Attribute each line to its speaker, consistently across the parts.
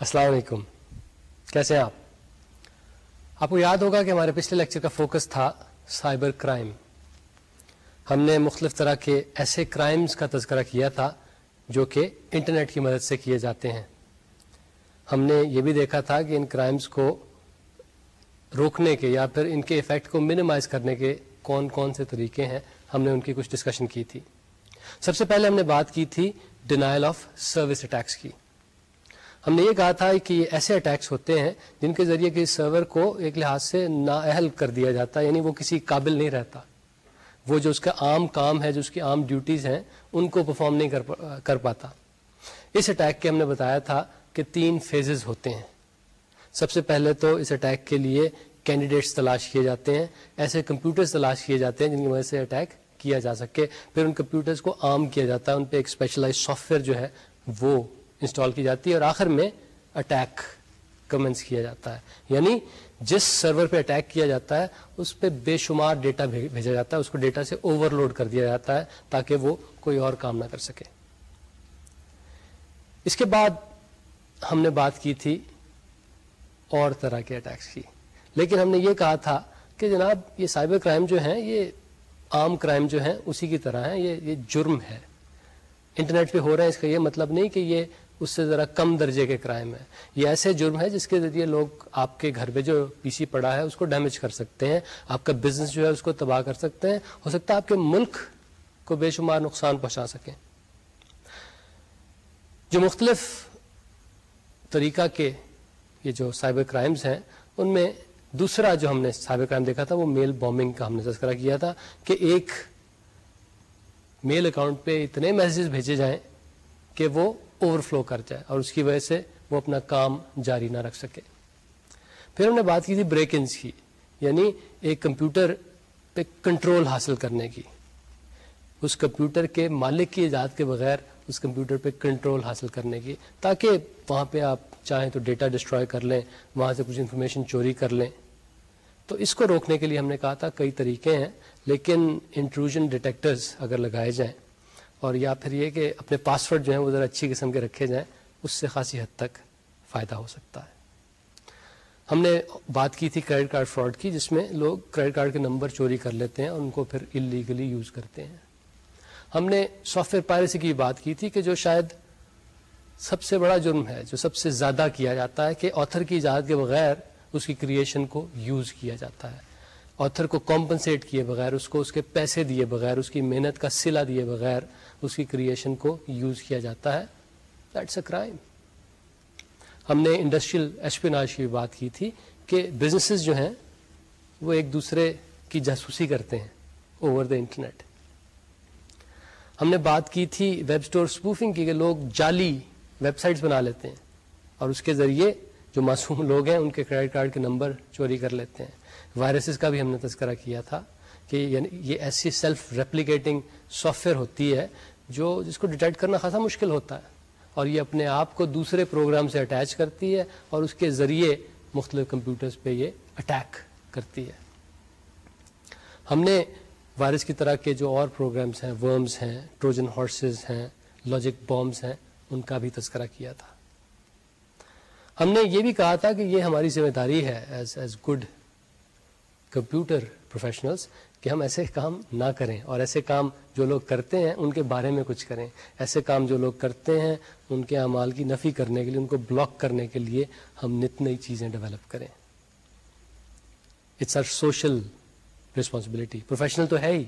Speaker 1: السلام علیکم۔ کیسے ہیں آپ؟ آپ کو یاد ہوگا کہ ہمارے پچھلے لیکچر کا فوکس تھا سائبر کرائم۔ ہم نے مختلف طرح کے ایسے کرائمز کا تذکرہ کیا تھا جو کہ انٹرنیٹ کی مدد سے کیے جاتے ہیں۔ ہم نے یہ بھی دیکھا تھا کہ ان کرائمز کو روکنے کے یا پھر ان کے افیکٹ کو منیمائز کرنے کے کون کون سے طریقے ہیں، ہم نے ان کی کچھ ڈسکشن کی تھی۔ سب سے پہلے ہم نے بات کی تھی ڈینائل آف سروس اٹیکس کی۔ ہم نے یہ کہا تھا کہ ایسے اٹیکس ہوتے ہیں جن کے ذریعے کسی سرور کو ایک لحاظ سے نااہل کر دیا جاتا ہے یعنی وہ کسی قابل نہیں رہتا۔ وہ جو اس کا عام کام ہے، جو اس کی عام ڈیوٹیز ہیں، ان کو پرفارم نہیں کر پاتا۔ اس اٹیک کے ہم نے بتایا تھا کہ تین فیزز ہوتے ہیں۔ سب سے پہلے تو اس اٹیک کے لیے کینڈیڈیٹس تلاش کیے جاتے ہیں۔ ایسے کمپیوٹرز تلاش کیے جاتے ہیں جن کی وجہ سے اٹیک کیا جا سکے۔ پھر ان کمپیوٹرز کو عام کیا جاتا ہے۔ ان پہ ایک اسپیشلائز سافٹ ویئر جو ہے، وہ انسٹال کی جاتی ہے اور آخر میں اٹیک کمنس کیا جاتا ہے۔ یعنی جس سرور پہ اٹیک کیا جاتا ہے، اس پہ بے شمار ڈیٹا بھیجا جاتا ہے، اس کو ڈیٹا سے اوور لوڈ کر دیا جاتا ہے تاکہ وہ کوئی اور کام نہ کر سکے۔ اس کے بعد ہم نے بات کی تھی اور طرح کے اٹیکس کی۔ لیکن ہم نے یہ کہا تھا کہ جناب، یہ سائبر کرائم جو ہیں، یہ عام کرائم جو ہیں، اسی کی طرح ہیں، یہ یہ جرم ہے۔ انٹرنیٹ پہ ہو رہا ہے، اس کا یہ مطلب نہیں کہ یہ اس سے ذرا کم درجے کے کرائم ہے۔ یہ ایسے جرم ہے جس کے ذریعے لوگ آپ کے گھر پہ جو پی سی پڑا ہے اس کو ڈیمیج کر سکتے ہیں، آپ کا بزنس جو ہے اس کو تباہ کر سکتے ہیں، ہو سکتا ہے آپ کے ملک کو بے شمار نقصان پہنچا سکیں۔ جو مختلف طریقہ کے یہ جو سائبر کرائمز ہیں، ان میں دوسرا جو ہم نے سائبر کرائم دیکھا تھا، وہ میل بومبنگ کا ہم نے تذکرہ کیا تھا کہ ایک میل اکاؤنٹ پہ اتنے میسیجز بھیجے جائیں کہ وہ اوور فلو کر جائے اور اس کی وجہ سے وہ اپنا کام جاری نہ رکھ سکے۔ پھر ہم نے بات کی تھی بریک انس کی یعنی ایک کمپیوٹر پہ کنٹرول حاصل کرنے کی۔ اس کمپیوٹر کے مالک کی ایجاد کے بغیر اس کمپیوٹر پہ کنٹرول حاصل کرنے کی، تاکہ وہاں پہ آپ چاہیں تو ڈیٹا ڈسٹروائے کر لیں، وہاں سے کچھ انفارمیشن چوری کر لیں۔ تو اس کو روکنے کے لیے ہم نے کہا تھا کئی طریقے ہیں، لیکن انٹروژن ڈیٹیکٹرز اگر لگائے جائیں اور یا پھر یہ کہ اپنے پاسورڈ جو ہیں وہ ذرا اچھی قسم کے رکھے جائیں، اس سے خاصی حد تک فائدہ ہو سکتا ہے۔ ہم نے بات کی تھی کریڈٹ کارڈ فراڈ کی، جس میں لوگ کریڈٹ کارڈ کے نمبر چوری کر لیتے ہیں اور ان کو پھر انلیگلی یوز کرتے ہیں۔ ہم نے سافٹ ویئر پائرسی کی بات کی تھی کہ جو شاید سب سے بڑا جرم ہے، جو سب سے زیادہ کیا جاتا ہے کہ آتھر کی اجازت کے بغیر اس کی کریشن کو یوز کیا جاتا ہے۔ آتھر کو کمپنسیٹ کیے بغیر، اس کو اس کے پیسے دیے بغیر، اس کی محنت کا سلا دیے بغیر اس کی کریشن کو یوز کیا جاتا ہے۔ دیٹس اے کرائم ہم نے انڈسٹریل ایسپیناج کی بات کی تھی کہ بزنسز جو ہیں، وہ ایک دوسرے کی جاسوسی کرتے ہیں اوور دا انٹرنیٹ ہم نے بات کی تھی ویب اسٹور اسپوفنگ کی کہ لوگ جعلی ویب سائٹس بنا لیتے ہیں اور اس کے ذریعے جو معصوم لوگ ہیں، ان کے کریڈٹ کارڈ کے نمبر چوری کر لیتے ہیں۔ وائرسز کا بھی ہم نے تذکرہ کیا تھا کہ یعنی یہ ایسی سیلف ریپلیکیٹنگ سافٹ ویئر ہوتی ہے جو جس کو ڈیٹیکٹ کرنا خاصا مشکل ہوتا ہے اور یہ اپنے آپ کو دوسرے پروگرام سے اٹیچ کرتی ہے اور اس کے ذریعے مختلف کمپیوٹرز پہ یہ اٹیک کرتی ہے۔ ہم نے وائرس کی طرح کے جو اور پروگرامز ہیں ورمز ہیں ٹروجن ہارسز ہیں لاجک بامز ہیں، ان کا بھی تذکرہ کیا تھا۔ ہم نے یہ بھی کہا تھا کہ یہ ہماری ذمہ داری ہے as as good computer professionals کہ ہم ایسے کام نہ کریں اور ایسے کام جو لوگ کرتے ہیں ان کے بارے میں کچھ کریں۔ ایسے کام جو لوگ کرتے ہیں ان کے اعمال کی نفی کرنے کے لیے، ان کو بلاک کرنے کے لیے ہم نت نئی چیزیں ڈیولپ کریں۔ It's our social responsibility professional تو ہے ہی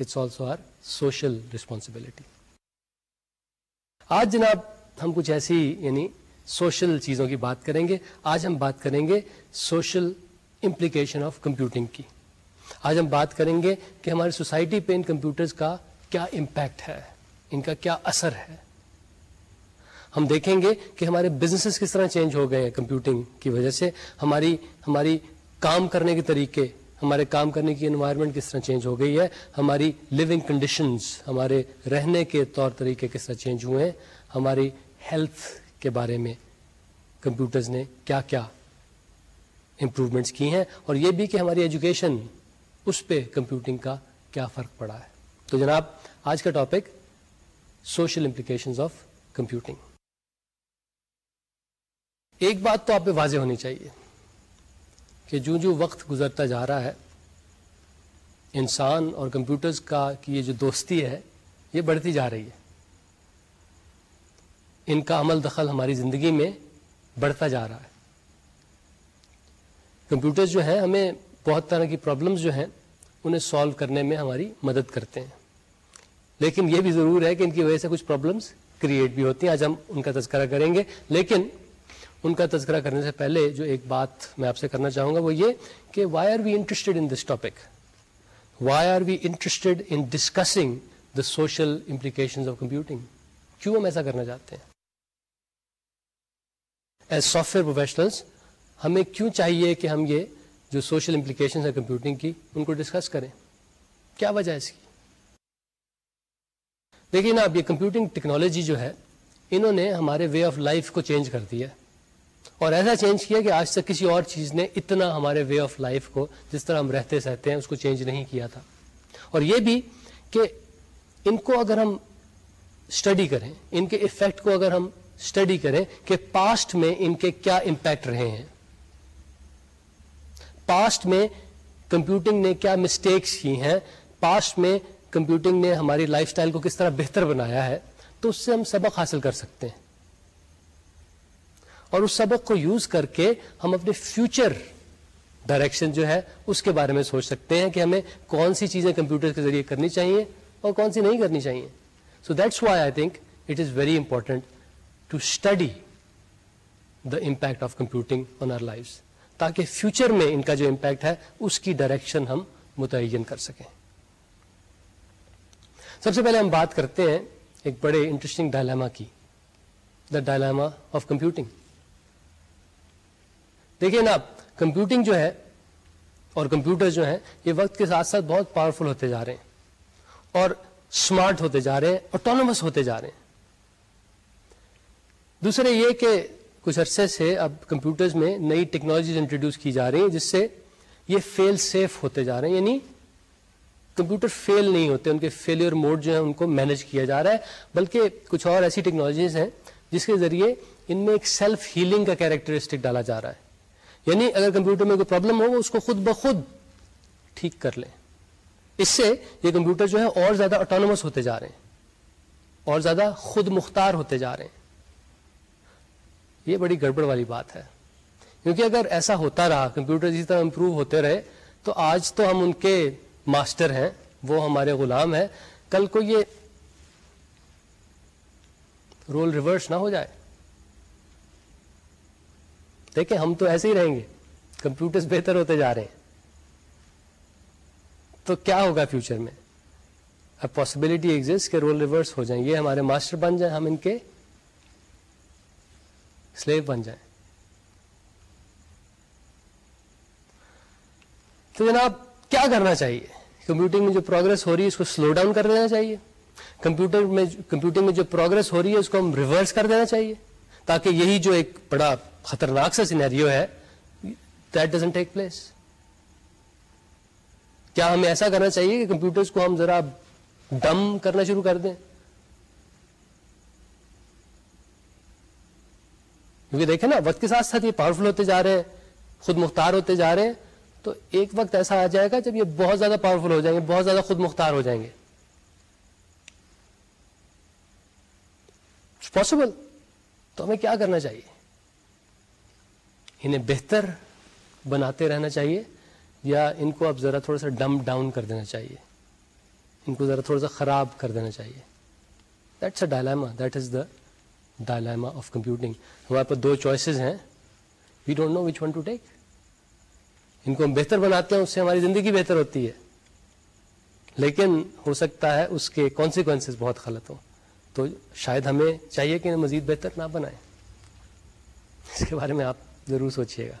Speaker 1: it's also our social responsibility آج جناب ہم کچھ ایسی یعنی سوشل چیزوں کی بات کریں گے۔ آج ہم بات کریں گے سوشل امپلیکیشن آف کمپیوٹنگ کی۔ آج ہم بات کریں گے کہ ہماری سوسائٹی پہ ان کمپیوٹرز کا کیا امپیکٹ ہے، ان کا کیا اثر ہے۔ ہم دیکھیں گے کہ ہمارے بزنسز کس طرح چینج ہو گئے ہیں کمپیوٹنگ کی وجہ سے۔ ہماری ہماری کام کرنے کے طریقے، ہمارے کام کرنے کی انوائرمنٹ کس طرح چینج ہو گئی ہے۔ ہماری لیونگ کنڈیشنز ہمارے رہنے کے طور طریقے کس طرح چینج ہوئے ہیں۔ ہماری ہیلتھ کے بارے میں کمپیوٹرز نے کیا کیا امپروومنٹس کی ہیں اور یہ بھی کہ ہماری ایجوکیشن اس پہ کمپیوٹنگ کا کیا فرق پڑا ہے۔ تو جناب، آج کا topic social implications of computing ایک بات تو آپ پہ واضح ہونی چاہیے کہ جو جو وقت گزرتا جا رہا ہے، انسان اور کمپیوٹرز کا کی یہ جو دوستی ہے، یہ بڑھتی جا رہی ہے۔ ان کا عمل دخل ہماری زندگی میں بڑھتا جا رہا ہے۔ کمپیوٹرز جو ہیں، ہمیں بہت طرح کی پرابلمز جو ہیں، انہیں سالو کرنے میں ہماری مدد کرتے ہیں۔ لیکن یہ بھی ضرور ہے کہ ان کی وجہ سے کچھ پرابلمس کریٹ بھی ہوتی ہیں۔ آج ہم ان کا تذکرہ کریں گے۔ لیکن ان کا تذکرہ کرنے سے پہلے جو ایک بات میں آپ سے کرنا چاہوں گا، وہ یہ کہ why are we interested in this topic why are we interested in discussing the social implication of computing کیوں ہم ایسا کرنا چاہتے ہیں؟ ایز سافٹ ویئر پروفیشنلس ہمیں کیوں چاہیے کہ ہم یہ جو سوشل امپلیکیشن ہے کمپیوٹنگ کی، ان کو ڈسکس کریں؟ کیا وجہ ہے اس کی؟ دیکھیے نا، اب یہ کمپیوٹنگ ٹیکنالوجی جو ہے، انہوں نے ہمارے وے آف لائف کو چینج کر دیا اور ایسا چینج کیا کہ آج تک کسی اور چیز نے اتنا ہمارے وے آف لائف کو، جس طرح ہم رہتے سہتے ہیں، اس کو چینج نہیں کیا تھا۔ اور یہ بھی کہ ان کو اگر ہم اسٹڈی کریں، ان کے افیکٹ کو اگر ہم اسٹڈی کریں کہ پاسٹ میں ان کے کیا امپیکٹ رہے ہیں۔ پاسٹ میں کمپیوٹنگ نے کیا مسٹیکس کی ہیں? پاسٹ میں کمپیوٹنگ نے ہماری لائف سٹائل کو کس طرح بہتر بنایا ہے؟ تو اس سے ہم سبق حاصل کر سکتے ہیں۔ اور اس سبق کو یوز کر کے ہم اپنے فیوچر ڈائریکشن جو ہے، اس کے بارے میں سوچ سکتے ہیں کہ ہمیں کون سی چیزیں کمپیوٹر کے ذریعے کرنی چاہیے اور کون سی نہیں کرنی چاہیے۔ So that's why I think it is very important to study the impact of computing on our life تاکہ فیوچر میں ان کا جو امپیکٹ ہے، اس کی ڈائریکشن ہم متعین کر سکیں۔ سب سے پہلے ہم بات کرتے ہیں ایک بڑے انٹرسٹنگ ڈائلاما کی دا ڈائلاما آف کمپیوٹنگ دیکھیے نا کمپیوٹنگ جو ہے اور کمپیوٹر جو ہے یہ وقت کے ساتھ ساتھ بہت پاورفل ہوتے جا رہے ہیں اور اسمارٹ ہوتے جا رہے ہیں آٹونومس ہوتے جا رہے ہیں۔ دوسرے یہ کہ کچھ عرصے سے اب کمپیوٹرز میں نئی ٹیکنالوجیز انٹروڈیوس کی جا رہی ہیں جس سے یہ فیل سیف ہوتے جا رہے ہیں یعنی کمپیوٹر فیل نہیں ہوتے، ان کے فیلئر موڈ جو ہے ان کو مینج کیا جا رہا ہے، بلکہ کچھ اور ایسی ٹیکنالوجیز ہیں جس کے ذریعے ان میں ایک سیلف ہیلنگ کا کیریکٹرسٹک ڈالا جا رہا ہے۔ یعنی اگر کمپیوٹر میں کوئی پرابلم ہو، وہ اس کو خود بخود ٹھیک کر لیں اس سے یہ کمپیوٹر جو ہے اور زیادہ اٹانومس ہوتے جا رہے ہیں، اور زیادہ خود مختار ہوتے جا رہے ہیں۔ یہ بڑی گڑبڑ والی بات ہے۔ کیونکہ اگر ایسا ہوتا رہا، کمپیوٹر اسی طرح امپروو ہوتے رہے، تو آج تو ہم ان کے ماسٹر ہیں، وہ ہمارے غلام ہیں۔ کل کو یہ رول ریورس نہ ہو جائے۔ دیکھیں، ہم تو ایسے ہی رہیں گے۔ کمپیوٹر بہتر ہوتے جا رہے ہیں۔ تو کیا ہوگا فیوچر میں؟ اب پاسبلٹی ایگزٹ کہ رول ریورس ہو جائیں۔ یہ ہمارے ماسٹر بن جائیں ہم ان کے۔ سلیو بن جائیں۔ تو جناب، کیا کرنا چاہیے؟ کمپیوٹنگ میں جو پروگرس ہو رہی ہے، اس کو سلو ڈاؤن کر دینا چاہیے۔ کمپیوٹر میں کمپیوٹنگ میں جو پروگرس ہو رہی ہے، اس کو ہم ریورس کر دینا چاہیے۔ تاکہ یہی جو ایک بڑا خطرناک سا سینیریو ہے دیٹ ڈزنٹ ٹیک پلیس کیا ہمیں ایسا کرنا چاہیے کہ کمپیوٹرز کو ہم ذرا ڈم کرنا شروع کر دیں؟ کیونکہ دیکھیں نا، وقت کے ساتھ ساتھ یہ پاورفل ہوتے جا رہے ہیں، خود مختار ہوتے جا رہے ہیں، تو ایک وقت ایسا آ جائے گا جب یہ بہت زیادہ پاورفل ہو جائیں گے، بہت زیادہ خود مختار ہو جائیں گے۔ پاسبل تو ہمیں کیا کرنا چاہیے؟ انہیں بہتر بناتے رہنا چاہیے، یا ان کو اب ذرا تھوڑا سا ڈم ڈاؤن کر دینا چاہیے۔ ان کو ذرا تھوڑا سا خراب کر دینا چاہیے۔ That's a dilemma that is the dilemma of computing ہمارے پاس دو چوائسیز ہیں. We don't know which one to take ان کو ہم بہتر بناتے ہیں، اس سے ہماری زندگی بہتر ہوتی ہے. لیکن ہو سکتا ہے اس کے کانسیکوینسز بہت غلط ہوں. تو شاید ہمیں چاہیے کہ مزید بہتر نہ بنائیں. اس کے بارے میں آپ ضرور سوچیے گا.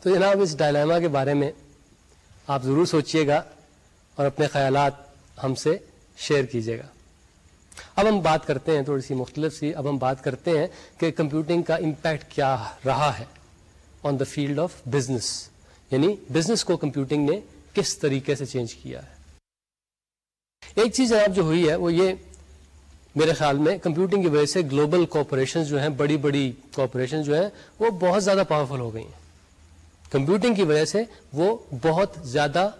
Speaker 1: تو جناب، اس ڈائلاما کے بارے میں آپ ضرور سوچیے گا اور اپنے خیالات ہم سے شیئر کیجیے گا. اب ہم بات کرتے ہیں تھوڑی سی مختلف سی، اب ہم بات کرتے ہیں کہ کمپیوٹنگ کا امپیکٹ کیا رہا ہے on the field of business یعنی بزنس کو کمپیوٹنگ نے کس طریقے سے چینج کیا ہے؟ ایک چیز جناب جو ہوئی ہے، وہ یہ میرے خیال میں کمپیوٹنگ کی وجہ سے گلوبل کوپریشن جو ہیں، بڑی بڑی کوپریشن جو ہیں، وہ بہت زیادہ پاورفل ہو گئی ہیں۔ کمپیوٹنگ کی وجہ سے وہ بہت زیادہ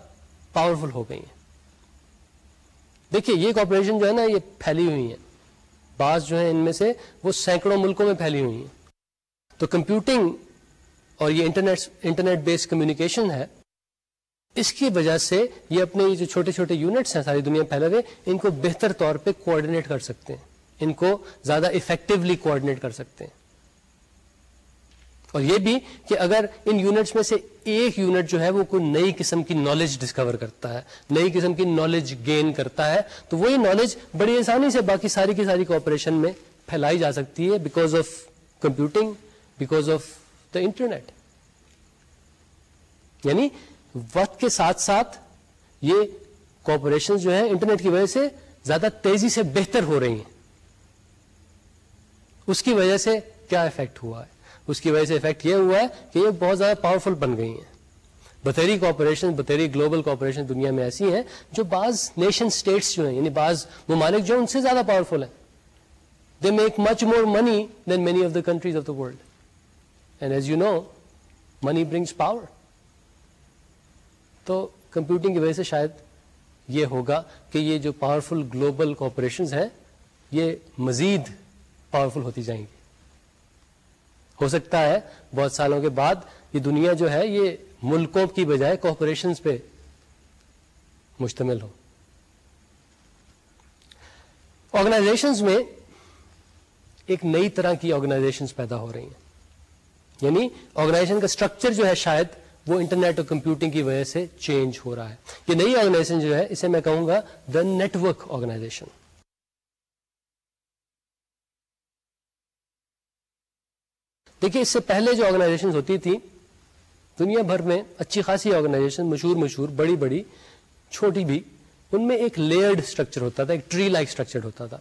Speaker 1: پاورفل ہو گئی ہیں۔ دیکھیے، یہ کوپریشن جو ہے نا، یہ پھیلی ہوئی ہیں۔ بعض جو ہیں ان میں سے وہ سینکڑوں ملکوں میں پھیلی ہوئی ہیں۔ تو کمپیوٹنگ اور یہ انٹرنیٹ انٹرنیٹ بیسڈ کمیونیکیشن ہے، اس کی وجہ سے یہ اپنے جو چھوٹے چھوٹے یونٹس ہیں ساری دنیا میں پھیلے ہوئے، ان کو بہتر طور پہ کوآڈینیٹ کر سکتے ہیں۔ ان کو زیادہ افیکٹولی کوآڈینیٹ کر سکتے ہیں۔ اور یہ بھی کہ اگر ان یونٹس میں سے ایک یونٹ جو ہے وہ کوئی نئی قسم کی نالج ڈسکور کرتا ہے، نئی قسم کی نالج گین کرتا ہے، تو وہی نالج بڑی آسانی سے باقی ساری کی ساری کوپریشن میں پھیلائی جا سکتی ہے because of computing because of the internet یعنی وقت کے ساتھ ساتھ یہ کوپریشن جو ہے انٹرنیٹ کی وجہ سے زیادہ تیزی سے بہتر ہو رہی ہیں۔ اس کی وجہ سے کیا افیکٹ ہوا ہے؟ اس کی وجہ سے افیکٹ یہ ہوا ہے کہ یہ بہت زیادہ پاورفل بن گئی ہیں۔ بطری کوپریشن بطری گلوبل کوپریشن دنیا میں ایسی ہیں جو بعض نیشن اسٹیٹس جو ہیں یعنی بعض ممالک جو ان سے زیادہ پاورفل ہیں۔ They make much more money than many of the countries of the world and as you know money brings power تو کمپیوٹنگ کی وجہ سے شاید یہ ہوگا کہ یہ جو پاورفل گلوبل کوپریشن ہیں، یہ مزید پاورفل ہوتی جائیں گی۔ ہو سکتا ہے، بہت سالوں کے بعد یہ دنیا جو ہے، یہ ملکوں کی بجائے کوپریشن پہ مشتمل ہو۔ آرگنائزیشنز میں ایک نئی طرح کی آرگنائزیشن پیدا ہو رہی ہیں۔ یعنی آرگنائزیشن کا اسٹرکچر جو ہے، شاید وہ انٹرنیٹ اور کمپیوٹنگ کی وجہ سے چینج ہو رہا ہے۔ یہ نئی آرگنائزیشن جو ہے، اسے میں کہوں گا دا نیٹورک آرگنائزیشن دیکھیے، اس سے پہلے جو آرگنائزیشن ہوتی تھی دنیا بھر میں اچھی خاصی آرگنائزیشن مشہور مشہور، بڑی بڑی، چھوٹی بھی، ان میں ایک لیئرڈ اسٹرکچر ہوتا تھا، ایک ٹری لائک اسٹرکچر ہوتا تھا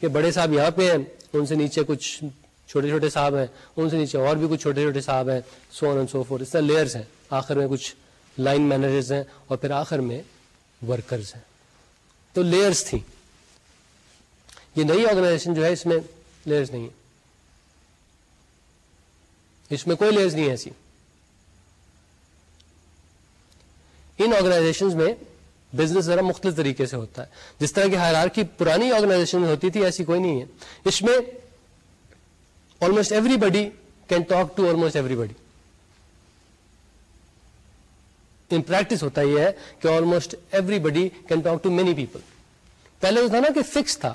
Speaker 1: کہ بڑے صاحب یہاں پہ ہیں، ان سے نیچے کچھ چھوٹے چھوٹے صاحب ہیں، ان سے نیچے اور بھی کچھ چھوٹے چھوٹے صاحب ہیں سو اینڈ سو فور اس طرح لیئرس ہیں، آخر میں کچھ لائن مینیجرز ہیں اور پھر آخر میں ورکرز ہیں۔ تو لیئرس تھیں۔ یہ نئی آرگنائزیشن جو ہے، اس میں لیئرس نہیں ہے اس میں کوئی لیئرس نہیں ہے ایسی۔ ان آرگنائزیشن میں بزنس ذرا مختلف طریقے سے ہوتا ہے۔ جس طرح کی ہر کی پرانی آرگنائزیشن ہوتی تھی، ایسی کوئی نہیں ہے۔ اس میں almost everybody can talk to almost everybody in practice ہوتا یہ ہے کہ almost everybody can talk to many people پہلے تو تھا نا کہ فکس تھا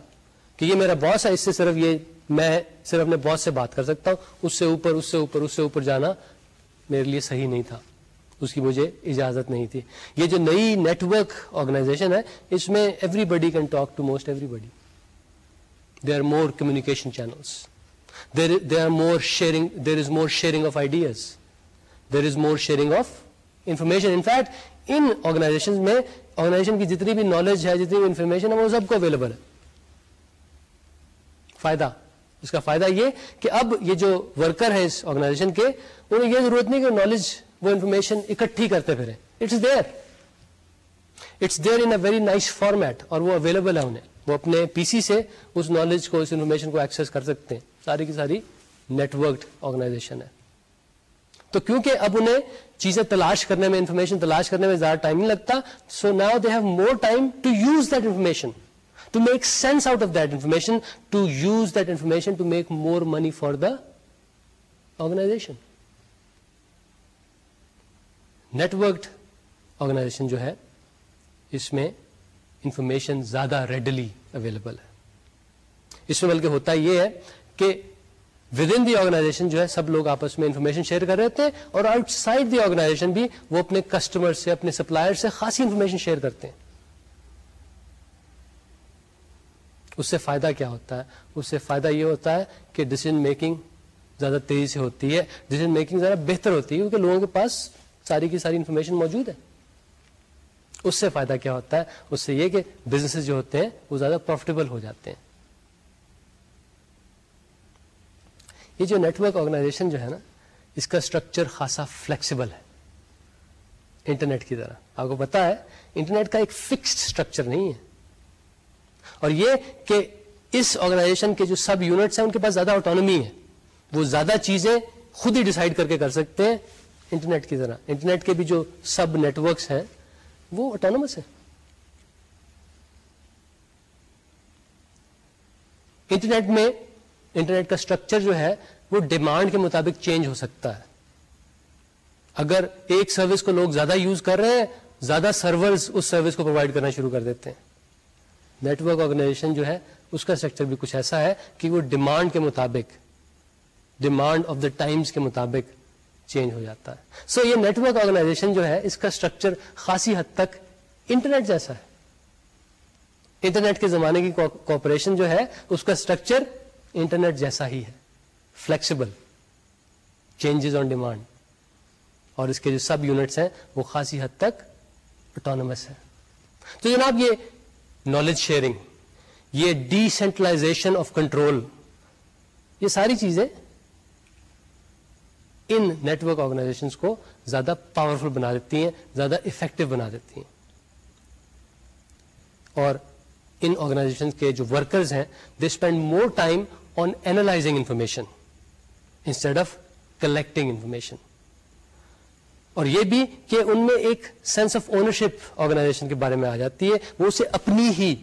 Speaker 1: کہ یہ میرا باس ہے، اس سے صرف یہ میں صرف اپنے باس سے بات کر سکتا ہوں، اس سے اوپر، اس سے اوپر، اس سے اوپر جانا میرے لیے صحیح نہیں تھا۔ اس کی مجھے اجازت نہیں تھی۔ یہ جو نئی نیٹورک آرگنائزیشن ہے، اس میں everybody can talk to most everybody they are more communication channels there are more sharing there is more sharing of ideas there is more sharing of information in fact in organization میں organization کی جتنی بھی knowledge ہے، جتنی بھی information ہے، وہ سب کو اویلیبل ہے۔ فائدہ۔ اس کا فائدہ یہ کہ اب یہ جو ورکر ہے اس آرگنائزیشن کے، انہیں یہ ضرورت نہیں کہ نالج وہ انفارمیشن اکٹھی کرتے پھرے it's there it's there in very nice format اور وہ اویلیبل ہے انہیں۔ وہ اپنے پی سی سے اس نالج کو، اس انفارمیشن کو ایکسس کر سکتے ہیں۔ ساری کی ساری نیٹورکڈ آرگنائزیشن ہے۔ تو کیونکہ اب انہیں چیزیں تلاش کرنے میں انفارمیشن تلاش کرنے میں زیادہ ٹائم نہیں لگتا so now they have more time to use that information to make sense out of that information to use that information to make more money for the organization networked organization جو ہے اس میں information زیادہ readily available ہے اس میں بلکہ ہوتا یہ ہے کہ ود ان دی آرگنائزیشن جو ہے سب لوگ آپس میں انفارمیشن شیئر کر رہے تھے اور آؤٹ سائڈ دی آرگنائزیشن بھی وہ اپنے کسٹمر سے اپنے سپلائر سے خاصی انفارمیشن شیئر کرتے ہیں اس سے فائدہ کیا ہوتا ہے؟ اس سے فائدہ یہ ہوتا ہے کہ ڈسیزن میکنگ زیادہ تیزی سے ہوتی ہے۔ ڈسیزن میکنگ زیادہ بہتر ہوتی ہے کیونکہ لوگوں کے پاس ساری کی ساری انفارمیشن موجود ہے۔ اس سے فائدہ کیا ہوتا ہے؟ اس سے یہ کہ بزنس جو ہوتے ہیں وہ زیادہ پروفیٹیبل ہو جاتے ہیں۔ یہ جو نیٹورک آرگنائزیشن جو ہے نا، اس کا اسٹرکچر خاصا فلیکسیبل ہے۔ انٹرنیٹ کی طرح۔ آپ کو پتا ہے انٹرنیٹ کا ایک فکسڈ اسٹرکچر نہیں ہے۔ اور یہ کہ اس آرگنائزیشن کے جو سب یونٹس ہیں، ان کے پاس زیادہ آٹونمی ہے۔ وہ زیادہ چیزیں خود ہی ڈیسائیڈ کر کے کر سکتے ہیں۔ انٹرنیٹ کی طرح۔ انٹرنیٹ کے بھی جو سب نیٹورکس ہیں، وہ اٹانومس ہے انٹرنیٹ میں، انٹرنیٹ کا اسٹرکچر جو ہے، وہ ڈیمانڈ کے مطابق چینج ہو سکتا ہے۔ اگر ایک سروس کو لوگ زیادہ یوز کر رہے ہیں، زیادہ سرورز اس سروس کو پرووائڈ کرنا شروع کر دیتے ہیں۔ نیٹورک آرگنائزیشن جو ہے اس کا اسٹرکچر بھی کچھ ایسا ہے کہ وہ ڈیمانڈ کے مطابق ڈیمانڈ آف دا ٹائمس کے مطابق چینج ہو جاتا ہے۔ سو so, یہ نیٹورک آرگنائزیشن جو ہے اس کا اسٹرکچر خاصی حد تک انٹرنیٹ جیسا ہے۔ انٹرنیٹ کے زمانے کی کوپریشن جو ہے اس کا اسٹرکچر انٹرنیٹ جیسا ہی ہے۔ فلیکسیبل چینجز آن ڈیمانڈ اور اس کے جو سب یونٹس ہیں وہ خاصی حد تک اٹانومس ہے تو جناب یہ نالج شیئرنگ یہ ڈی سینٹرلائزیشن آف کنٹرول یہ ساری چیزیں ان نیٹورک آرگنائزیشن کو زیادہ پاورفل بنا دیتی ہیں، زیادہ افیکٹو بنا دیتی ہیں۔ اور ان آرگنائزیشن کے جو ورکرز ہیں they spend more time on analysing information instead of collecting information اور یہ بھی کہ ان میں ایک سینس آف اونرشپ آرگنائزیشن کے بارے میں آ جاتی ہے۔ وہ اسے اپنی ہی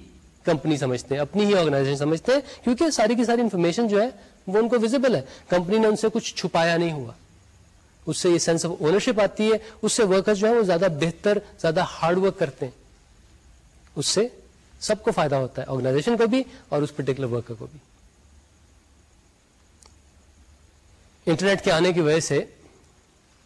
Speaker 1: کمپنی سمجھتے ہیں، اپنی ہی آرگنائزیشن سمجھتے ہیں، کیونکہ ساری کی ساری انفارمیشن جو ہے، وہ ان کو ویزیبل ہے۔ کمپنی نے ان سے کچھ چھپایا نہیں ہوا۔ اس سے یہ سینس آف اونرشپ آتی ہے۔ اس سے ورکر جو ہے وہ زیادہ بہتر، زیادہ ہارڈ ورک کرتے ہیں۔ اس سے سب کو فائدہ ہوتا ہے آرگنائزیشن کو بھی اور اس پرٹیکولر ورکر کو بھی۔ انٹرنیٹ کے آنے کی وجہ سے